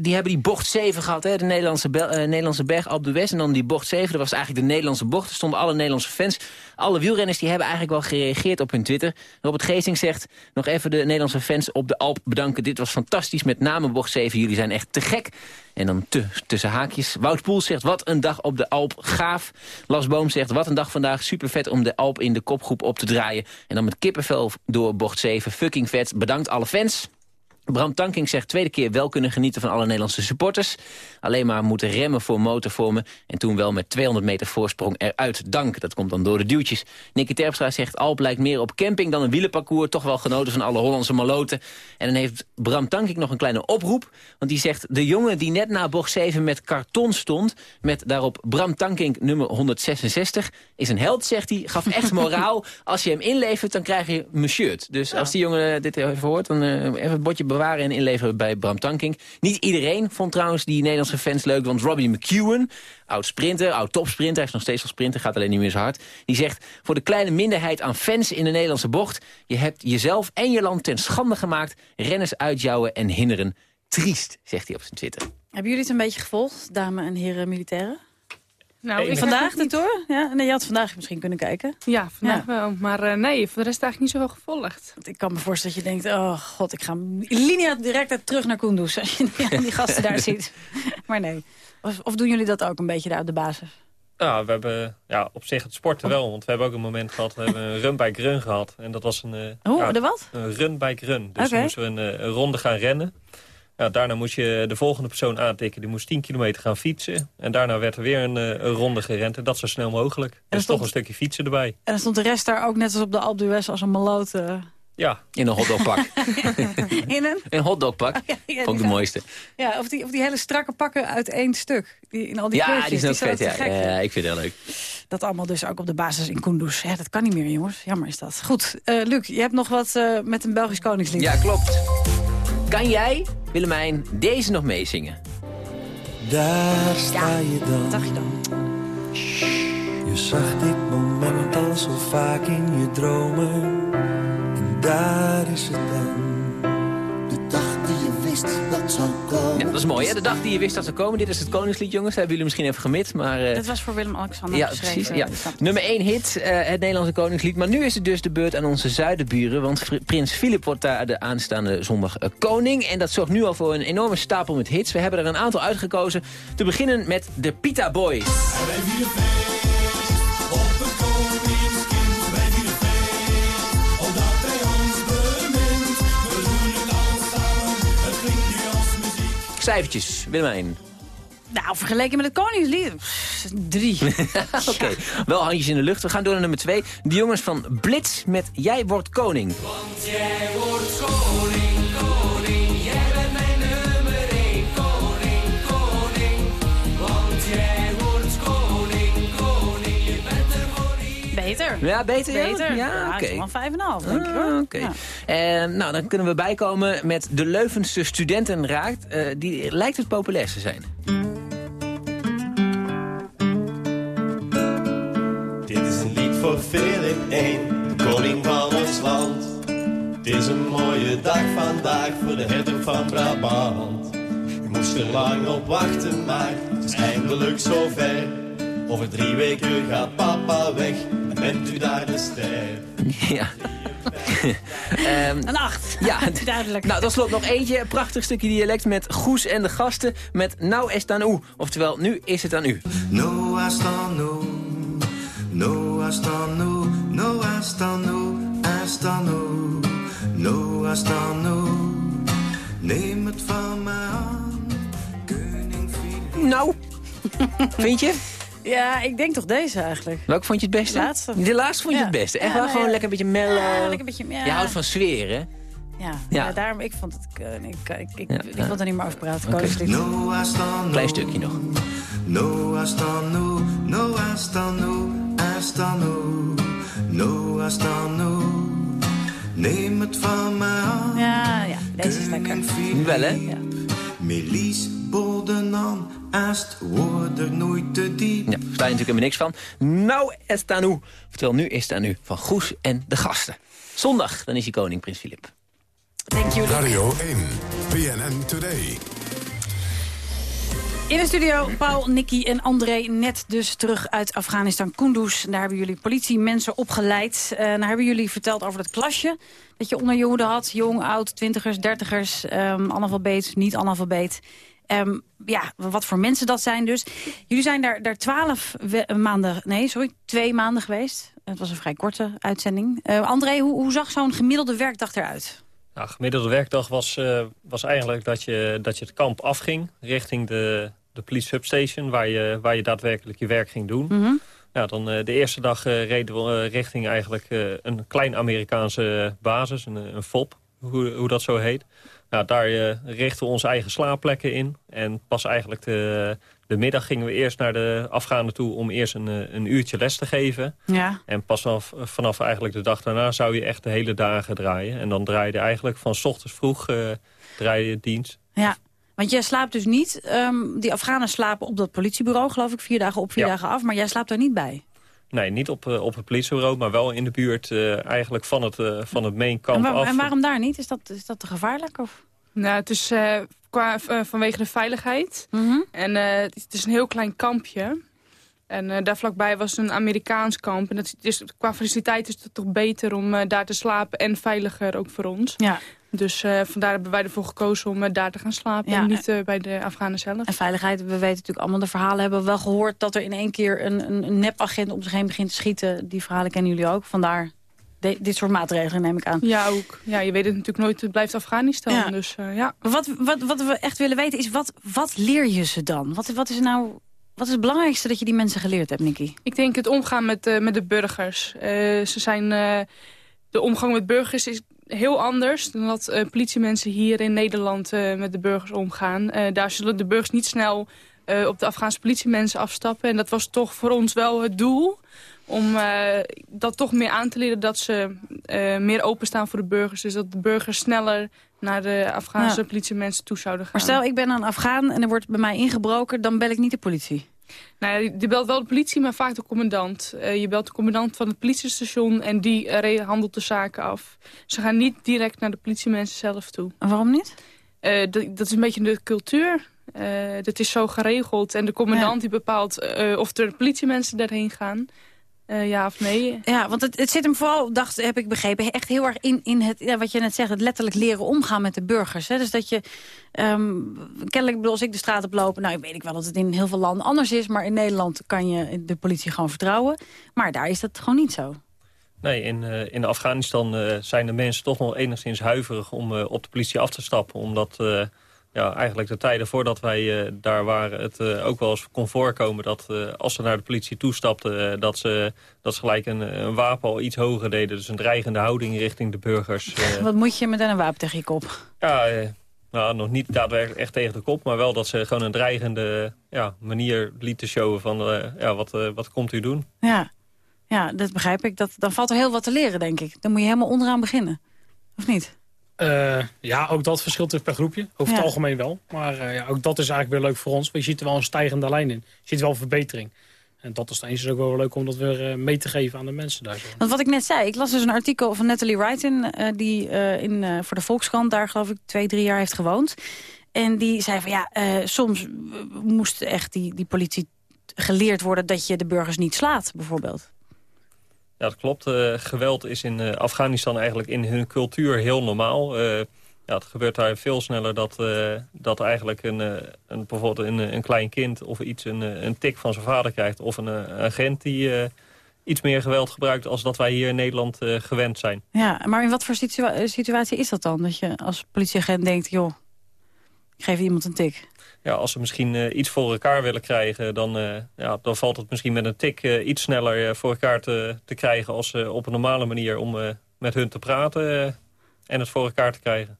die hebben die bocht 7 gehad. Hè, de Nederlandse, Nederlandse berg op de West. En dan die bocht 7. Dat was eigenlijk de Nederlandse bocht. Er stonden alle Nederlandse fans. Alle wielrenners die hebben eigenlijk wel gereageerd op hun Twitter. Robert Geesing zegt nog even de Nederlandse fans op de Alp bedanken. Dit was fantastisch. Met name bocht 7. Jullie zijn echt te gek. En dan te, tussen haakjes. Wout Poel zegt, wat een dag op de Alp, gaaf. Las Boom zegt, wat een dag vandaag, super vet om de Alp in de kopgroep op te draaien. En dan met kippenvel door bocht 7, fucking vet. Bedankt alle fans. Bram Tankink zegt tweede keer wel kunnen genieten van alle Nederlandse supporters. Alleen maar moeten remmen voor motorvormen. En toen wel met 200 meter voorsprong eruit. Dank, dat komt dan door de duwtjes. Nicky Terpstra zegt Alp lijkt meer op camping dan een wielenparcours. Toch wel genoten van alle Hollandse maloten. En dan heeft Bram Tankink nog een kleine oproep. Want die zegt de jongen die net na bocht 7 met karton stond... met daarop Bram Tankink nummer 166... is een held, zegt hij. Gaf echt moraal. Als je hem inlevert, dan krijg je mijn shirt. Dus als die jongen dit even hoort, dan eh, even het botje bewaren en inleveren bij Bram Tankink. Niet iedereen vond trouwens die Nederlandse fans leuk, want Robbie McEwen, oud sprinter, oud topsprinter, hij is nog steeds al sprinter, gaat alleen niet meer zo hard. Die zegt, voor de kleine minderheid aan fans in de Nederlandse bocht, je hebt jezelf en je land ten schande gemaakt, renners uitjouwen en hinderen. Triest, zegt hij op zijn Twitter. Hebben jullie het een beetje gevolgd, dames en heren militairen? Nou, ik vandaag de tour? Ja, nee, je had vandaag misschien kunnen kijken. Ja, vandaag wel. Maar uh, nee, voor de rest eigenlijk niet zoveel gevolgd. Ik kan me voorstellen dat je denkt, oh god, ik ga linea direct terug naar Kunduz. Als je die gasten daar ziet. Maar nee. Of, of doen jullie dat ook een beetje daar op de basis? Ja, we hebben ja, op zich het sporten wel. Want we hebben ook een moment gehad, we hebben een run-bike run gehad. En dat was een... Uh, Hoe, ja, de wat? Een run-bike run. Dus okay. dan moesten we een, een ronde gaan rennen. Ja, daarna moest je de volgende persoon aantikken. Die moest 10 kilometer gaan fietsen. En daarna werd er weer een, een ronde gerend. En dat zo snel mogelijk. En dus stond, toch een stukje fietsen erbij. En dan stond de rest daar ook net als op de Alpe d'Huez als een maloot... Uh... Ja. In een hotdogpak. In een? In een hotdogpak. Ja, ja, Vond ik de mooiste. Ja, of die, of die hele strakke pakken uit één stuk. Die, in al die ja, kleurtjes. die zijn ook vet. Ja. Gek, ja, ik vind het heel leuk. Dat allemaal dus ook op de basis in Kunduz. Ja, dat kan niet meer, jongens. Jammer is dat. Goed, uh, Luc, je hebt nog wat uh, met een Belgisch koningslied. Ja, klopt. Kan jij, Willemijn, deze nog meezingen? Daar sta je dan. Wat dacht je dan? Je zag dit moment al zo vaak in je dromen. En daar is het dan. Wist dat zou komen. Ja, dat is mooi, hè? De dag die je wist dat zou komen. Dit is het Koningslied, jongens. Dat hebben jullie misschien even gemist, maar... Uh... Dat was voor Willem-Alexander Ja, geschreven. precies. Ja. Nummer 1 hit, uh, het Nederlandse Koningslied. Maar nu is het dus de beurt aan onze zuidenburen. Want prins Filip wordt daar de aanstaande zondag uh, koning. En dat zorgt nu al voor een enorme stapel met hits. We hebben er een aantal uitgekozen. Te beginnen met de Pita Boys. Cijfertjes, Willemijn. Nou, vergeleken met het Koningslied, pff, drie. Oké, okay. wel handjes in de lucht. We gaan door naar nummer twee. De jongens van Blitz met Jij wordt koning. Want jij wordt koning, Beter. Ja, beter? Beter. Ja, ja oké. Okay. en een half, denk ik hoor. Ah, Oké. Ja. En nou, dan kunnen we bijkomen met de Leuvense Studentenraad. Uh, die lijkt het populairst te zijn. Dit is een lied voor Philip I, de koning van ons land. Het is een mooie dag vandaag voor de hertog van Brabant. U moest er lang op wachten, maar het is eindelijk zover. Over drie weken gaat papa weg en bent u daar de ster. Ja. um, een acht. Ja, duidelijk. Nou, tot slot nog eentje. Een prachtig stukje dialect met Goes en de gasten. Met nou is het aan u. Oftewel, nu is het aan u. Nou is het aan u. Nou is het aan u. Nou is het aan u. Is het aan u. Nou is het aan u. Neem het van mij aan. Koning Filip. Nou, vind je? Ja, ik denk toch deze eigenlijk. Welk vond je het beste? De laatste. De laatste vond je Ja. het beste. Echt Ja, wel gewoon ja. lekker een beetje mellow. Ja, lekker een beetje- ja. Je houdt van sfeer, hè? Ja, Ja. ja. daarom, ik vond het, eh, ik, ik, ik, Ja, ik ja. wil er niet meer over praten. Aan u. Klein stukje nog. Aan u. Nou is het aan u. Neem het van mij aan. Ja, ja, deze is lekker. Wel, hè? Ja. Melis Boldenan, woord er nooit te diep. Ja, daar sta je natuurlijk helemaal niks van. Nou is het aan u. Oftewel, nu is het aan u. Van Goes en de gasten. Zondag, dan is hij koning, prins Filip. Thank you. Radio 1, BNN Today. In de studio Paul, Nicky en André net dus terug uit Afghanistan, Kunduz. Daar hebben jullie politiemensen opgeleid. Uh, daar hebben jullie verteld over dat klasje dat je onder je hoede had. Jong, oud, twintigers, dertigers, um, analfabeet, niet analfabeet. Um, ja, wat voor mensen dat zijn dus. Jullie zijn daar, daar twaalf maanden, nee sorry, twee maanden geweest. Het was een vrij korte uitzending. Uh, André, hoe, hoe zag zo'n gemiddelde werkdag eruit? Nou, gemiddelde werkdag was, uh, was eigenlijk dat je, dat je het kamp afging richting de, de police substation... Waar je, waar je daadwerkelijk je werk ging doen. Mm -hmm. ja, dan, de eerste dag reden we richting eigenlijk een klein Amerikaanse basis, een, een FOB, hoe, hoe dat zo heet. Nou, daar richten we onze eigen slaapplekken in. En pas eigenlijk de, de middag gingen we eerst naar de afgaande toe... om eerst een, een uurtje les te geven. Ja. En pas vanaf, vanaf eigenlijk de dag daarna zou je echt de hele dagen draaien. En dan draaide eigenlijk van s ochtends vroeg uh, draai je dienst. Ja, want jij slaapt dus niet... Um, die Afghanen slapen op dat politiebureau, geloof ik. Vier dagen op, vier ja. dagen af. Maar jij slaapt daar niet bij? Nee, niet op, uh, op het politiebureau, maar wel in de buurt uh, eigenlijk van het, uh, van het main kamp en, af. En waarom daar niet? Is dat, is dat te gevaarlijk? Of? Nou, het is uh, qua, uh, vanwege de veiligheid. Mm -hmm. En uh, het is een heel klein kampje. En uh, daar vlakbij was een Amerikaans kamp. En dat is, qua faciliteit is het toch beter om uh, daar te slapen en veiliger ook voor ons. Ja. Dus uh, vandaar hebben wij ervoor gekozen om daar te gaan slapen ja. en niet bij de Afghanen zelf. En veiligheid, we weten natuurlijk allemaal de verhalen. Hebben we wel gehoord dat er in één keer een, een, een nepagent om zich heen begint te schieten. Die verhalen kennen jullie ook. Vandaar de, dit soort maatregelen neem ik aan. Ja, ook. Ja, je weet het natuurlijk nooit. Het blijft Afghanistan. Ja. Dus, ja. Wat, wat, wat we echt willen weten is, wat, wat leer je ze dan? Wat, wat is nou wat is het belangrijkste dat je die mensen geleerd hebt, Nicky? Ik denk het omgaan met, uh, met de burgers. Uh, ze zijn, uh, de omgang met burgers is heel anders dan dat politiemensen hier in Nederland met de burgers omgaan. daar zullen de burgers niet snel op de Afghaanse politiemensen afstappen. En dat was toch voor ons wel het doel om dat toch meer aan te leren dat ze meer openstaan voor de burgers. Dus dat de burgers sneller naar de Afghaanse ja. politiemensen toe zouden gaan. Maar stel, ik ben een Afghaan en er wordt bij mij ingebroken, dan bel ik niet de politie. Nou je belt wel de politie, maar vaak de commandant. Uh, je belt de commandant van het politiestation en die uh, handelt de zaken af. Ze gaan niet direct naar de politiemensen zelf toe. En waarom niet? Uh, dat is een beetje de cultuur. dat is zo geregeld. En de commandant ja. die bepaalt of er politiemensen daarheen gaan. Uh, ja of nee. Ja, want het, het zit hem vooral, dacht, heb ik begrepen, echt heel erg in, in het, ja, wat je net zegt, het letterlijk leren omgaan met de burgers. Hè? Dus dat je, um, kennelijk bedoel, als ik de straat op lopen, nou, ik weet ik wel dat het in heel veel landen anders is, maar in Nederland kan je de politie gewoon vertrouwen. Maar daar is dat gewoon niet zo. Nee, in, uh, in Afghanistan uh, zijn de mensen toch nog enigszins huiverig om op de politie af te stappen, omdat ja, eigenlijk de tijden voordat wij uh, daar waren... het uh, ook wel eens kon voorkomen dat uh, als ze naar de politie toestapten... dat, ze, dat ze gelijk een, een, wapen al iets hoger deden. Dus een dreigende houding richting de burgers. Wat moet je met een wapen tegen je kop? Ja, nou, nog niet daadwerkelijk echt tegen de kop... maar wel dat ze gewoon een dreigende ja, manier lieten showen van... ja, wat, wat komt u doen? Ja. ja, dat begrijp ik. Dat, dan valt er heel wat te leren, denk ik. Dan moet je helemaal onderaan beginnen. Of niet? Uh, ja, ook dat verschilt per groepje. Over ja. het algemeen wel. Maar uh, ja, ook dat is eigenlijk weer leuk voor ons. Maar je ziet er wel een stijgende lijn in. Je ziet wel verbetering. En dat is eens ook wel leuk om dat weer uh, mee te geven aan de mensen daar. Want wat ik net zei, ik las dus een artikel van Natalie Wright in, die in, voor de Volkskrant daar geloof ik twee, drie jaar heeft gewoond. En die zei van ja, soms moest echt die, die politie geleerd worden dat je de burgers niet slaat bijvoorbeeld. Ja, dat klopt. Uh, geweld is in uh, Afghanistan eigenlijk in hun cultuur heel normaal. Uh, ja, het gebeurt daar veel sneller dat, dat eigenlijk een, een, bijvoorbeeld een, een klein kind of iets een, een tik van zijn vader krijgt. Of een agent die iets meer geweld gebruikt als dat wij hier in Nederland gewend zijn. Ja, maar in wat voor situa situatie is dat dan? Dat je als politieagent denkt, joh, ik geef iemand een tik ja, als ze misschien uh, iets voor elkaar willen krijgen... dan, uh, ja, dan valt het misschien met een tik uh, iets sneller voor elkaar te, te krijgen... als op een normale manier om met hun te praten en het voor elkaar te krijgen.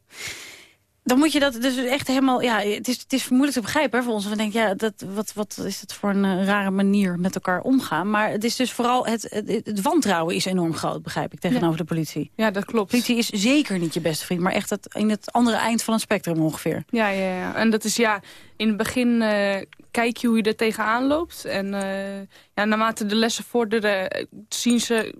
Dan moet je dat dus echt helemaal... Ja, het is, het is moeilijk te begrijpen hè, voor ons. We denken, ja, dat, wat, wat is het voor een rare manier met elkaar omgaan? Maar het is dus vooral... Het, het, het wantrouwen is enorm groot, begrijp ik, tegenover de politie. Ja, dat klopt. De politie is zeker niet je beste vriend... maar echt het, in het andere eind van het spectrum ongeveer. Ja, ja, ja. En dat is ja... In het begin uh, kijk je hoe je er tegenaan loopt. En uh, ja, naarmate de lessen vorderen... zien ze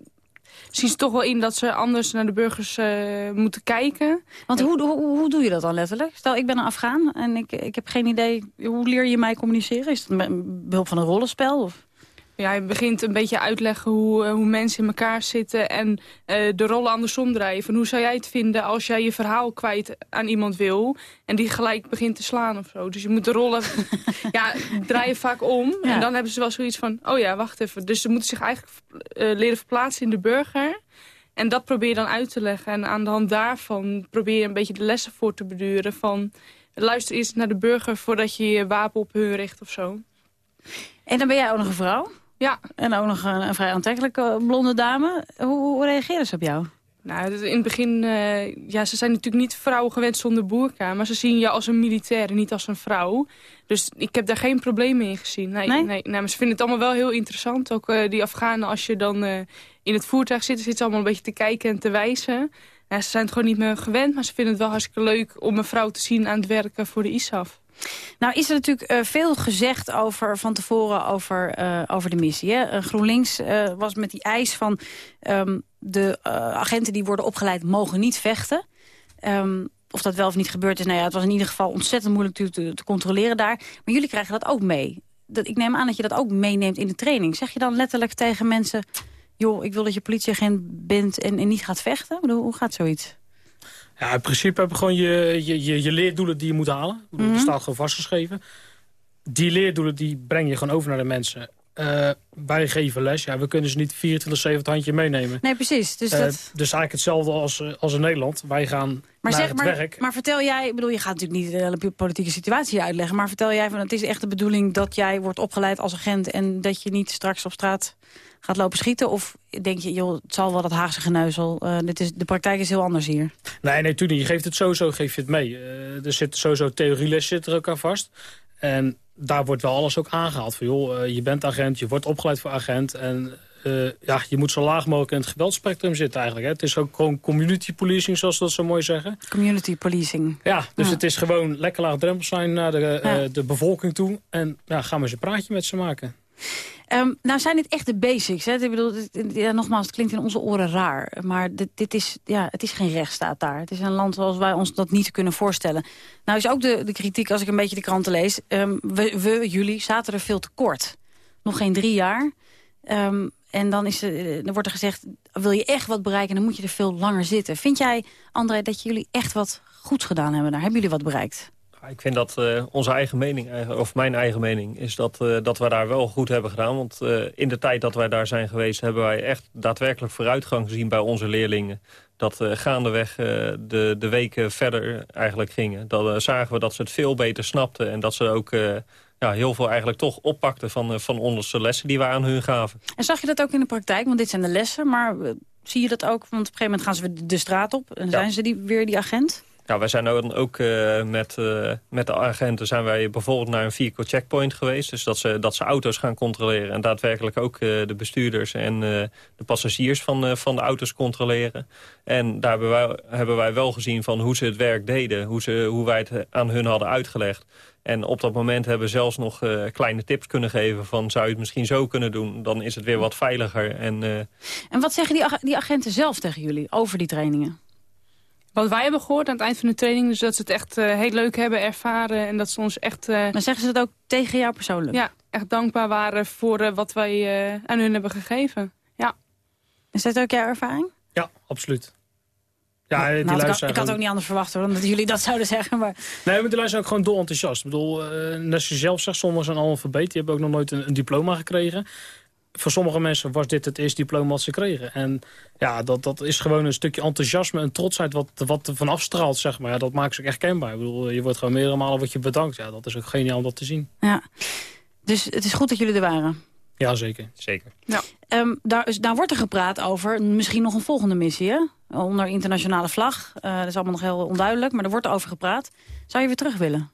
zien ze toch wel in dat ze anders naar de burgers uh, moeten kijken. Want hoe, hoe, hoe, doe je dat dan letterlijk? Stel, ik ben een Afghaan en ik, ik heb geen idee... Hoe leer je mij communiceren? Is het met behulp van een rollenspel? Of? Ja, je begint een beetje uitleggen hoe, hoe mensen in elkaar zitten... en uh, de rollen andersom draaien. Van hoe zou jij het vinden als jij je verhaal kwijt aan iemand wil... en die gelijk begint te slaan of zo. Dus je moet de rollen ja, draaien vaak om. Ja. En dan hebben ze wel zoiets van, oh ja, wacht even. Dus ze moeten zich eigenlijk uh, leren verplaatsen in de burger... En dat probeer je dan uit te leggen. En aan de hand daarvan probeer je een beetje de lessen voor te beduren. Van luister eerst naar de burger voordat je je wapen op hun richt of zo. En dan ben jij ook nog een vrouw? Ja. En ook nog een, een vrij aantrekkelijke blonde dame. Hoe, hoe reageren ze op jou? Nou, in het begin, uh, ja, ze zijn natuurlijk niet vrouwen gewend zonder boerka. Maar ze zien je als een militair en niet als een vrouw. Dus ik heb daar geen problemen in gezien. Nee, nee? nee, maar ze vinden het allemaal wel heel interessant. Ook uh, die Afghanen, als je dan uh, in het voertuig zit, zitten ze allemaal een beetje te kijken en te wijzen. Ja, ze zijn het gewoon niet meer gewend, maar ze vinden het wel hartstikke leuk om een vrouw te zien aan het werken voor de ISAF. Nou is er natuurlijk uh, veel gezegd over, van tevoren over, uh, over de missie. Uh, GroenLinks was met die eis van um, de agenten die worden opgeleid mogen niet vechten. Um, of dat wel of niet gebeurd is, nou ja, het was in ieder geval ontzettend moeilijk te, te, controleren daar. Maar jullie krijgen dat ook mee. dat, ik neem aan dat je dat ook meeneemt in de training. Zeg je dan letterlijk tegen mensen... joh, ik wil dat je politieagent bent en, en niet gaat vechten? Hoe gaat zoiets? Ja, in principe heb je gewoon je, je, je, je leerdoelen die je moet halen. Dat staat gewoon vastgeschreven. Die leerdoelen die breng je gewoon over naar de mensen. Eh, wij geven les. Ja, we kunnen ze niet 24-7 het handje meenemen. Nee, precies. Dus Eh, dat... dus eigenlijk hetzelfde als, eh, als in Nederland. Wij gaan Maar, naar zeg, het maar, werk. maar vertel jij, ik bedoel, je gaat natuurlijk niet de hele politieke situatie uitleggen, maar vertel jij van het is echt de bedoeling dat jij wordt opgeleid als agent en dat je niet straks op straat gaat lopen schieten? Of denk je, joh, het zal wel dat Haagse geneuzel, eh, dit is, de praktijk is heel anders hier? Nee, nee, niet. Je geeft het sowieso geef je het mee. Eh, er zit sowieso theorieles zit er ook aan vast. En daar wordt wel alles ook aangehaald. Van, joh, eh, je bent agent, je wordt opgeleid voor agent. En ja, je moet zo laag mogelijk in het geweldspectrum zitten eigenlijk. Hè. Het is ook gewoon community policing, zoals ze dat zo mooi zeggen. Community policing. Ja, dus Ja. het is gewoon lekker laag drempel zijn naar de, de bevolking toe. En ja, gaan we eens een praatje met ze maken. Ehm, nou zijn dit echt de basics. Hè? Ik bedoel, ja, nogmaals, het klinkt in onze oren raar. Maar dit, dit is, ja, het is geen rechtsstaat daar. Het is een land zoals wij ons dat niet kunnen voorstellen. Nou is ook de, de kritiek, als ik een beetje de kranten lees... ehm, we, jullie, zaten er veel te kort. Nog geen drie jaar. Ehm, en dan, is er, dan wordt er gezegd, wil je echt wat bereiken... dan moet je er veel langer zitten. Vind jij, André, dat jullie echt wat goeds gedaan hebben daar? Hebben jullie wat bereikt? Ik vind dat eh, onze eigen mening, eigenlijk- of mijn eigen mening, is dat, eh, dat we daar wel goed hebben gedaan. Want eh, in de tijd dat wij daar zijn geweest, hebben wij echt daadwerkelijk vooruitgang gezien bij onze leerlingen. Dat eh, gaandeweg eh, de, de weken verder eigenlijk gingen. Dan eh, zagen we dat ze het veel beter snapten en dat ze ook eh, ja, heel veel eigenlijk toch oppakten van, eh, van onze lessen die wij aan hun gaven. En zag je dat ook in de praktijk? Want dit zijn de lessen, maar eh, zie je dat ook? Want op een gegeven moment gaan ze weer de straat op. En zijn ze die, weer die agent? Ja, wij zijn dan ook eh, met, eh, met de agenten zijn wij bijvoorbeeld naar een vehicle checkpoint geweest. Dus dat ze, dat ze auto's gaan controleren. En daadwerkelijk ook eh, de bestuurders en de passagiers van, van de auto's controleren. En daar hebben wij, hebben wij wel gezien van hoe ze het werk deden. Hoe, ze, hoe wij het aan hun hadden uitgelegd. En op dat moment hebben we zelfs nog kleine tips kunnen geven van zou je het misschien zo kunnen doen. Dan is het weer wat veiliger. En, En wat zeggen die, die agenten zelf tegen jullie over die trainingen? Wat wij hebben gehoord aan het eind van de training... is dat ze het echt eh, heel leuk hebben ervaren. En dat ze ons echt... eh, Maar zeggen ze dat ook tegen jou persoonlijk? Ja, echt dankbaar waren voor eh, wat wij eh, aan hun hebben gegeven. Ja. Is dat ook jouw ervaring? Ja, absoluut. Ja, die Nou, ik, had, luisteren ik had ook niet anders verwacht hoor, omdat jullie dat zouden zeggen. Maar Nee, maar die lui zijn ook gewoon dol enthousiast. Ik bedoel, eh, net als je zelf zegt, sommigen zijn allemaal verbeter. Die hebben ook nog nooit een, een diploma gekregen. Voor sommige mensen was dit het eerste diploma wat ze kregen. En ja, dat, dat is gewoon een stukje enthousiasme en trotsheid wat, wat er van afstraalt, zeg maar. Ja, dat maakt ze ook echt kenbaar. Ik bedoel, je wordt gewoon meerdere malen wat je bedankt. Ja, dat is ook geniaal om dat te zien. ja. Dus het is goed dat jullie er waren. Ja, zeker. Zeker. Ja. Ehm, daar, is, daar wordt er gepraat over misschien nog een volgende missie, hè? Onder internationale vlag. Eh, dat is allemaal nog heel onduidelijk, maar er wordt over gepraat. Zou je weer terug willen?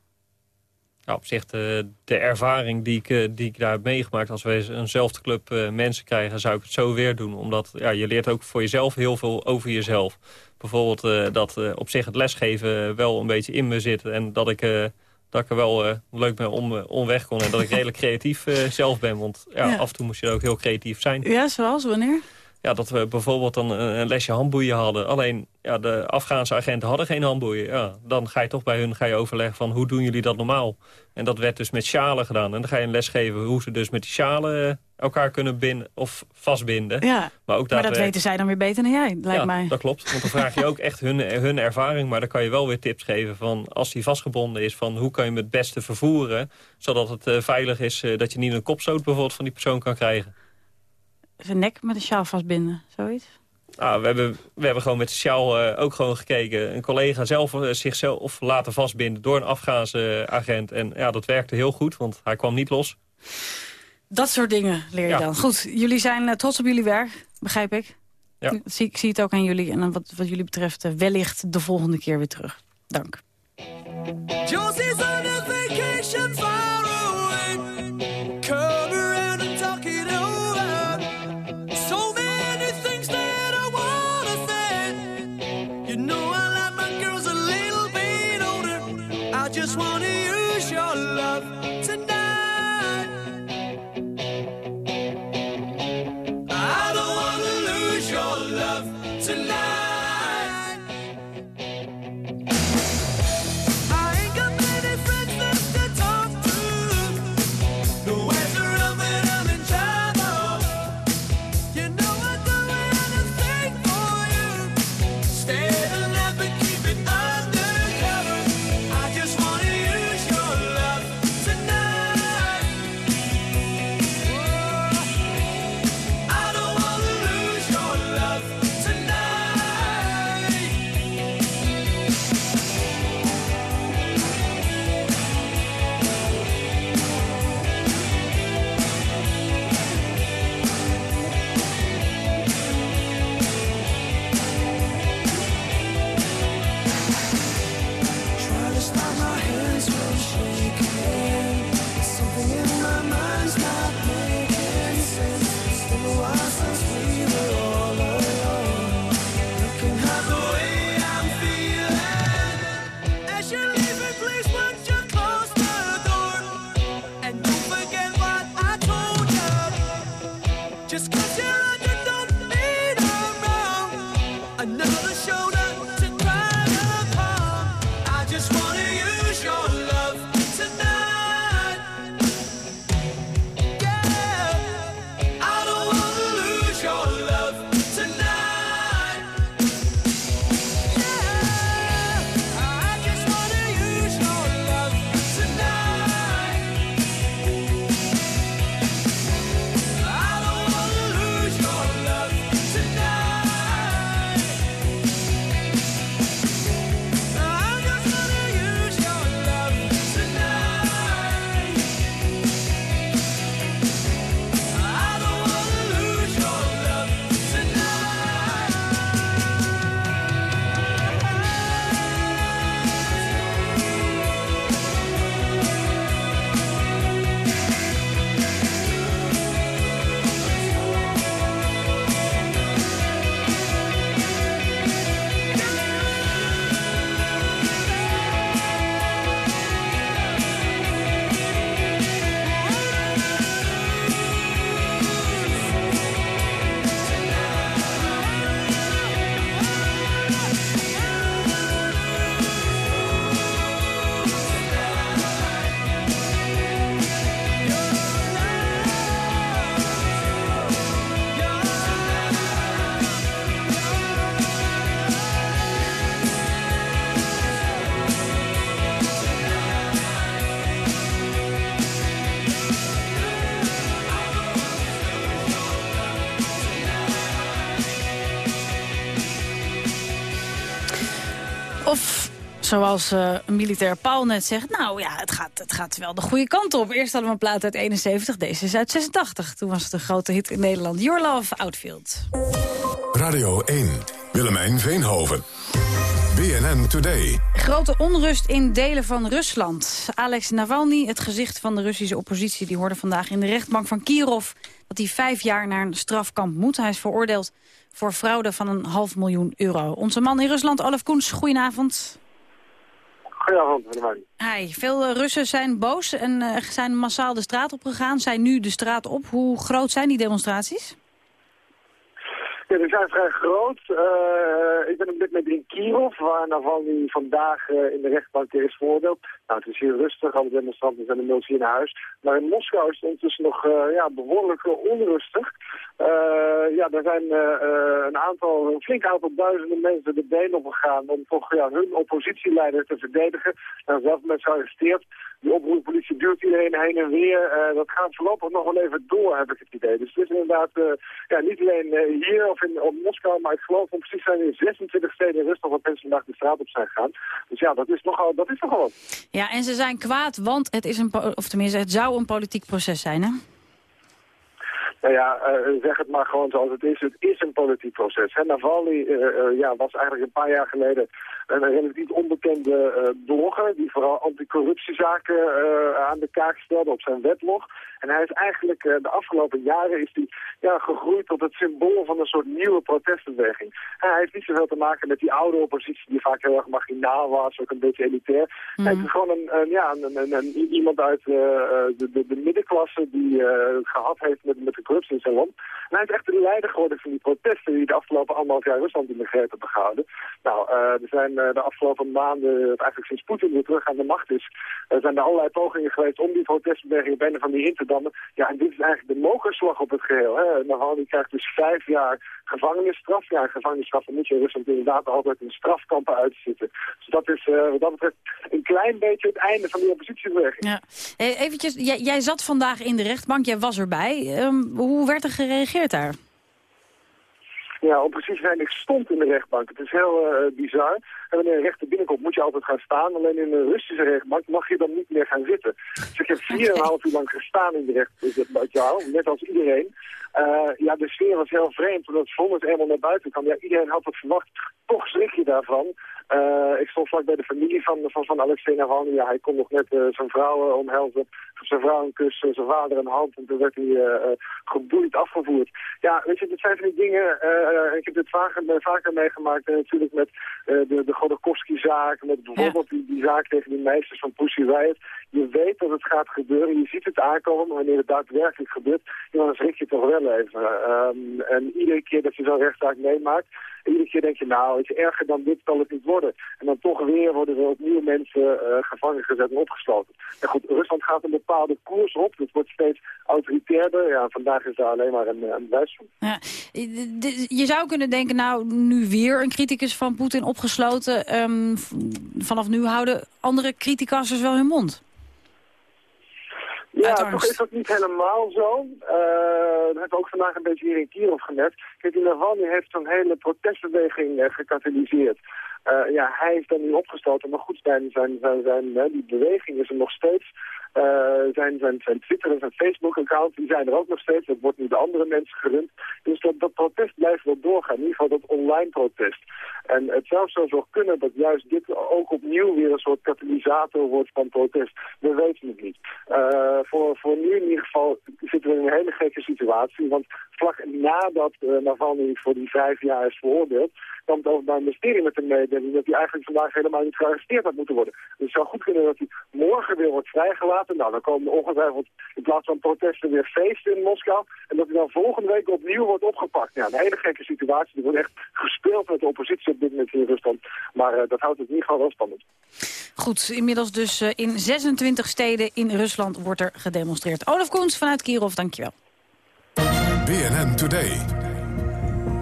Ja, op zich de, de ervaring die ik, eh, die ik daar heb meegemaakt... als we eenzelfde club eh, mensen krijgen, zou ik het zo weer doen. Omdat ja, je leert ook voor jezelf heel veel over jezelf. Bijvoorbeeld eh, dat op zich het lesgeven wel een beetje in me zit. En dat ik, dat ik er wel leuk mee om, om weg kon. En dat ik redelijk creatief zelf ben. Want ja, Ja. af en toe moest je ook heel creatief zijn. Ja, zoals? Wanneer? Ja, dat we bijvoorbeeld dan een, een lesje handboeien hadden. Alleen ja, de Afghaanse agenten hadden geen handboeien. Ja, dan ga je toch bij hun ga je overleggen van hoe doen jullie dat normaal? En dat werd dus met sjalen gedaan. En dan ga je een les geven hoe ze dus met die sjalen eh, elkaar kunnen binden of vastbinden. Ja, maar ook maar dat daadwerkelijk- weten zij dan weer beter dan jij, lijkt ja, mij. dat klopt. Want dan vraag je ook echt hun, hun ervaring. Maar dan kan je wel weer tips geven van als die vastgebonden is... van hoe kan je hem het beste vervoeren... zodat het eh, veilig is eh, dat je niet een kopstoot bijvoorbeeld van die persoon kan krijgen. Zijn nek met een sjaal vastbinden, zoiets? Nou, we, hebben, we hebben gewoon met de sjaal eh, ook gewoon gekeken. Een collega zelf eh, zichzelf laten vastbinden door een Afghaanse eh, agent. En ja, dat werkte heel goed, want hij kwam niet los. Dat soort dingen leer je Ja. dan. Goed, jullie zijn trots op jullie werk, begrijp ik. Ja. Ik, zie, ik zie het ook aan jullie. En dan wat, wat jullie betreft wellicht de volgende keer weer terug. Dank. Zoals een militair Paul net zegt... nou ja, het gaat, het gaat wel de goede kant op. Eerst hadden we een plaat uit 71, deze is uit 86. Toen was het een grote hit in Nederland. Your Love, Outfield. Radio 1, Willemijn Veenhoven. BNN Today. Grote onrust in delen van Rusland. Alex Navalny, het gezicht van de Russische oppositie... die hoorde vandaag in de rechtbank van Kirov... dat hij vijf jaar naar een strafkamp moet. Hij is veroordeeld voor fraude van een half miljoen euro. Onze man in Rusland, Olaf Koens, goedenavond. Goedenavond, veel eh, Russen zijn boos en eh, zijn massaal de straat op gegaan. Zijn nu de straat op. Hoe groot zijn die demonstraties? Ja, die zijn vrij groot. Eh, ik ben op dit moment in Kirov, waar Navalny vandaag eh, in de rechtbank is veroordeeld. Nou, het is hier rustig, alle demonstranten zijn inmiddels hier naar huis. Maar in Moskou is het ondertussen nog eh, ja, behoorlijk eh, onrustig. Ja, er zijn een aantal, een flink aantal duizenden mensen de been op gegaan om toch ja, hun oppositieleider te verdedigen. Nou, zelf mensen gearresteerd. De oproerpolitie duurt iedereen heen en weer. Dat gaat voorlopig nog wel even door, heb ik het idee. Dus het is inderdaad ja, niet alleen hier of in op Moskou, maar ik geloof om precies zijn in 26 steden in Rusland wat mensen vandaag de straat op zijn gegaan. Dus ja, dat is nogal, dat is nogal wat. Ja, en ze zijn kwaad, want het is een, of tenminste, het zou een politiek proces zijn, hè? Nou ja, eh, zeg het maar gewoon zoals het is. Het is een politiek proces. Hè. Navalny eh, eh, ja, was eigenlijk een paar jaar geleden een relatief onbekende blogger... die vooral anticorruptiezaken aan de kaak stelde op zijn weblog. En hij is eigenlijk eh, de afgelopen jaren is die, ja, gegroeid tot het symbool van een soort nieuwe protestbeweging. En hij heeft niet zoveel te maken met die oude oppositie die vaak heel erg marginaal was, ook een beetje elitair. Hij is gewoon een, een, ja, een, een, een- iemand uit eh, de, de, de middenklasse die eh, het gehad heeft met, met de corruptie in zijn land. En hij is echt de leider geworden van die protesten die de afgelopen anderhalf jaar Rusland in de greep hebben gehouden. Nou, eh, er zijn eh, de afgelopen maanden, eigenlijk sinds Poetin weer terug aan de macht is, er zijn er allerlei pogingen geweest om die protestbeweging op een of andere manier in te Ja, en dit is eigenlijk de mokerslag op het geheel. Hè. Navalny krijgt dus vijf jaar gevangenisstraf. Ja, gevangenisstraf dan moet je in Rusland inderdaad altijd in strafkampen uitzitten. Dus dat is eh, wat dat betreft een klein beetje het einde van die oppositiebeweging. Ja. Eventjes, jij, jij zat vandaag in de rechtbank, jij was erbij. Ehm, hoe werd er gereageerd daar? Ja, om precies te zijn, ik stond in de rechtbank. Het is heel eh, bizar. En wanneer een rechter binnenkomt, moet je altijd gaan staan. Alleen in een Russische rechtbank mag je dan niet meer gaan zitten. Dus ik heb 4,5 uur lang gestaan in de rechtbank, net als iedereen. Eh, ja, de sfeer was heel vreemd. Het vonnis eenmaal naar buiten kwam, ja, iedereen had het verwacht. Toch schrik je daarvan. Eh, ik stond vlak bij de familie van, van, van Alexei Navalny. Ja, hij kon nog net eh, zijn vrouw eh, omhelzen, zijn vrouw een kus, zijn vader een hand. En toen werd hij geboeid afgevoerd. Ja, weet je, dit zijn van die dingen. ik heb dit vaker, vaker meegemaakt. En natuurlijk met de, de Godorkovsky-zaak, met bijvoorbeeld die, die zaak tegen die meisjes van Pussy Riot. Je weet dat het gaat gebeuren, je ziet het aankomen, maar wanneer het daadwerkelijk gebeurt, dan schrik je toch wel even. Ehm, en iedere keer dat je zo'n rechtszaak meemaakt, iedere keer denk je, nou, het is erger dan dit zal het niet worden. En dan toch weer worden er opnieuw mensen uh, gevangen gezet en opgesloten. En goed, Rusland gaat een bepaalde koers op. Het wordt steeds autoritairder. Ja, vandaag is daar alleen maar een, een bewijs van. Ja, je zou kunnen denken, nou, nu weer een criticus van Poetin opgesloten. Um, vanaf nu houden andere criticasters wel hun mond. Ja, toch is dat niet helemaal zo. Uh, dat hebben we ook vandaag een beetje hier in Kirov gemerkt. Kijk, die Navalny heeft zo'n hele protestbeweging uh, gecatalyseerd. Uh, ja, hij is dan nu opgestoten, maar goed, zijn, zijn, zijn, zijn, die beweging is er nog steeds. Uh, zijn, zijn, zijn Twitter en zijn Facebook-account, die zijn er ook nog steeds. Dat wordt nu de andere mensen gerund. Dus dat, dat protest blijft wel doorgaan. In ieder geval dat online protest. En het zou zo kunnen dat juist dit ook opnieuw weer een soort katalysator wordt van protest. We weten het niet. Uh, voor, voor nu in ieder geval zitten we in een hele gekke situatie. Want vlak nadat uh, Navalny voor die vijf jaar is veroordeeld kwam het Openbaar Ministerie met een mededeling dat hij eigenlijk vandaag helemaal niet gearresteerd had moeten worden. Dus het zou goed kunnen dat hij morgen weer wordt vrijgelaten. Nou, dan komen ongetwijfeld in plaats van protesten weer feesten in Moskou. En dat hij dan volgende week opnieuw wordt opgepakt. Ja, een hele gekke situatie. Er wordt echt gespeeld met de oppositie op dit moment in Rusland. Maar uh, dat houdt het in ieder geval wel spannend. Goed, inmiddels dus uh, in 26 steden in Rusland wordt er gedemonstreerd. Olaf Koens vanuit Kirov, dankjewel. BNN Today.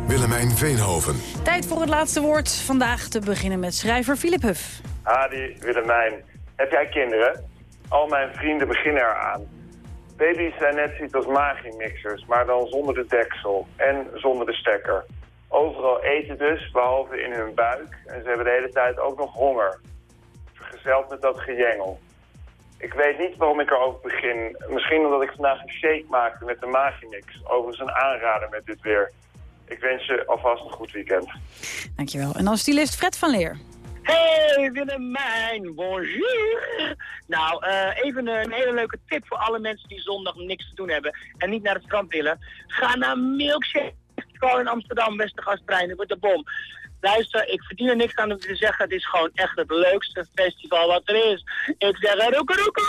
Willemijn Veenhoven. Tijd voor het laatste woord. Vandaag te beginnen met schrijver Philip Huff. Adi, Willemijn. Heb jij kinderen? Al mijn vrienden beginnen eraan. Baby's zijn net zoiets als magi-mixers, maar dan zonder de deksel en zonder de stekker. Overal eten dus, behalve in hun buik. En ze hebben de hele tijd ook nog honger. Vergezeld met dat gejengel. Ik weet niet waarom ik erover begin. Misschien omdat ik vandaag een shake maakte met de Magimix. Overigens een aanrader met dit weer. Ik wens je alvast een goed weekend. Dankjewel. En dan stylist Fred van Leer. Hey Willemijn, bonjour. Nou, uh, even een hele leuke tip voor alle mensen die zondag niks te doen hebben en niet naar het strand willen. Ga naar Milkshake Festival in Amsterdam, Westergastplein, wordt de bom. Luister, ik verdien er niks aan om te zeggen. Het is gewoon echt het leukste festival wat er is. Ik zeg roeke roeke.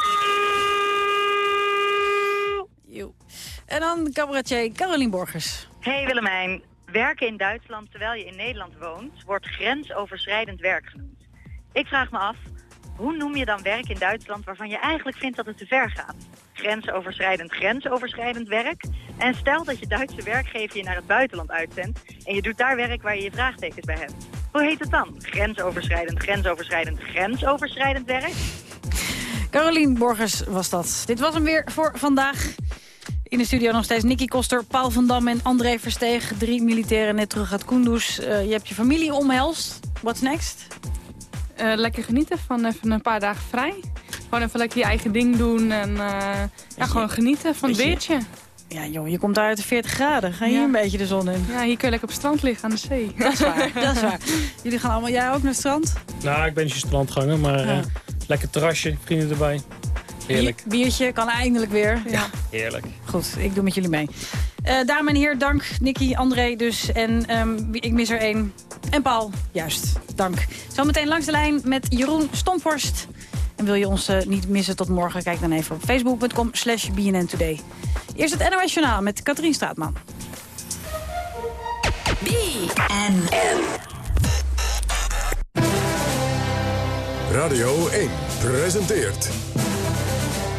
En dan cabaretier Caroline Borgers. Hey Willemijn, werken in Duitsland terwijl je in Nederland woont... wordt grensoverschrijdend werk genoemd. Ik vraag me af, hoe noem je dan werk in Duitsland... waarvan je eigenlijk vindt dat het te ver gaat? Grensoverschrijdend, grensoverschrijdend werk? En stel dat je Duitse werkgever je naar het buitenland uitzendt... en je doet daar werk waar je je vraagtekens bij hebt. Hoe heet het dan? Grensoverschrijdend, grensoverschrijdend, grensoverschrijdend werk? Caroline Borgers was dat. Dit was hem weer voor vandaag. In de studio nog steeds Nicky Koster, Paul van Dam en André Versteeg. Drie militairen net terug uit Kunduz. Uh, je hebt je familie omhelst. What's next? Uh, lekker genieten van even een paar dagen vrij. Gewoon even lekker je eigen ding doen en uh, ja, gewoon genieten van het weertje. Ja joh, je komt daar uit de 40 graden. Ga hier een beetje de zon in? Ja, hier kun je lekker op het strand liggen aan de zee. Dat is waar, dat is waar. Jullie gaan allemaal, jij ook naar het strand? Nou, ik ben je strandganger, maar ja. lekker terrasje, vrienden erbij. Heerlijk. Biertje kan eindelijk weer. Ja, heerlijk. Goed, ik doe met jullie mee. Uh, dames en heren, dank. Nicky, André dus. En um, ik mis er één. En Paul, juist. Dank. Zometeen langs de lijn met Jeroen Stomphorst. En wil je ons uh, niet missen tot morgen? Kijk dan even op facebook.com slash BNN Today. Eerst het NOS Journaal met Katrien Straatman. BNN. Radio 1 presenteert...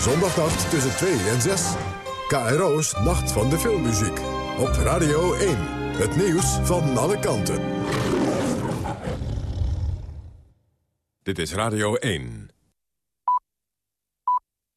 Zondagnacht tussen 2 en 6. KRO's Nacht van de Filmmuziek. Op Radio 1. Het nieuws van alle kanten. Dit is Radio 1.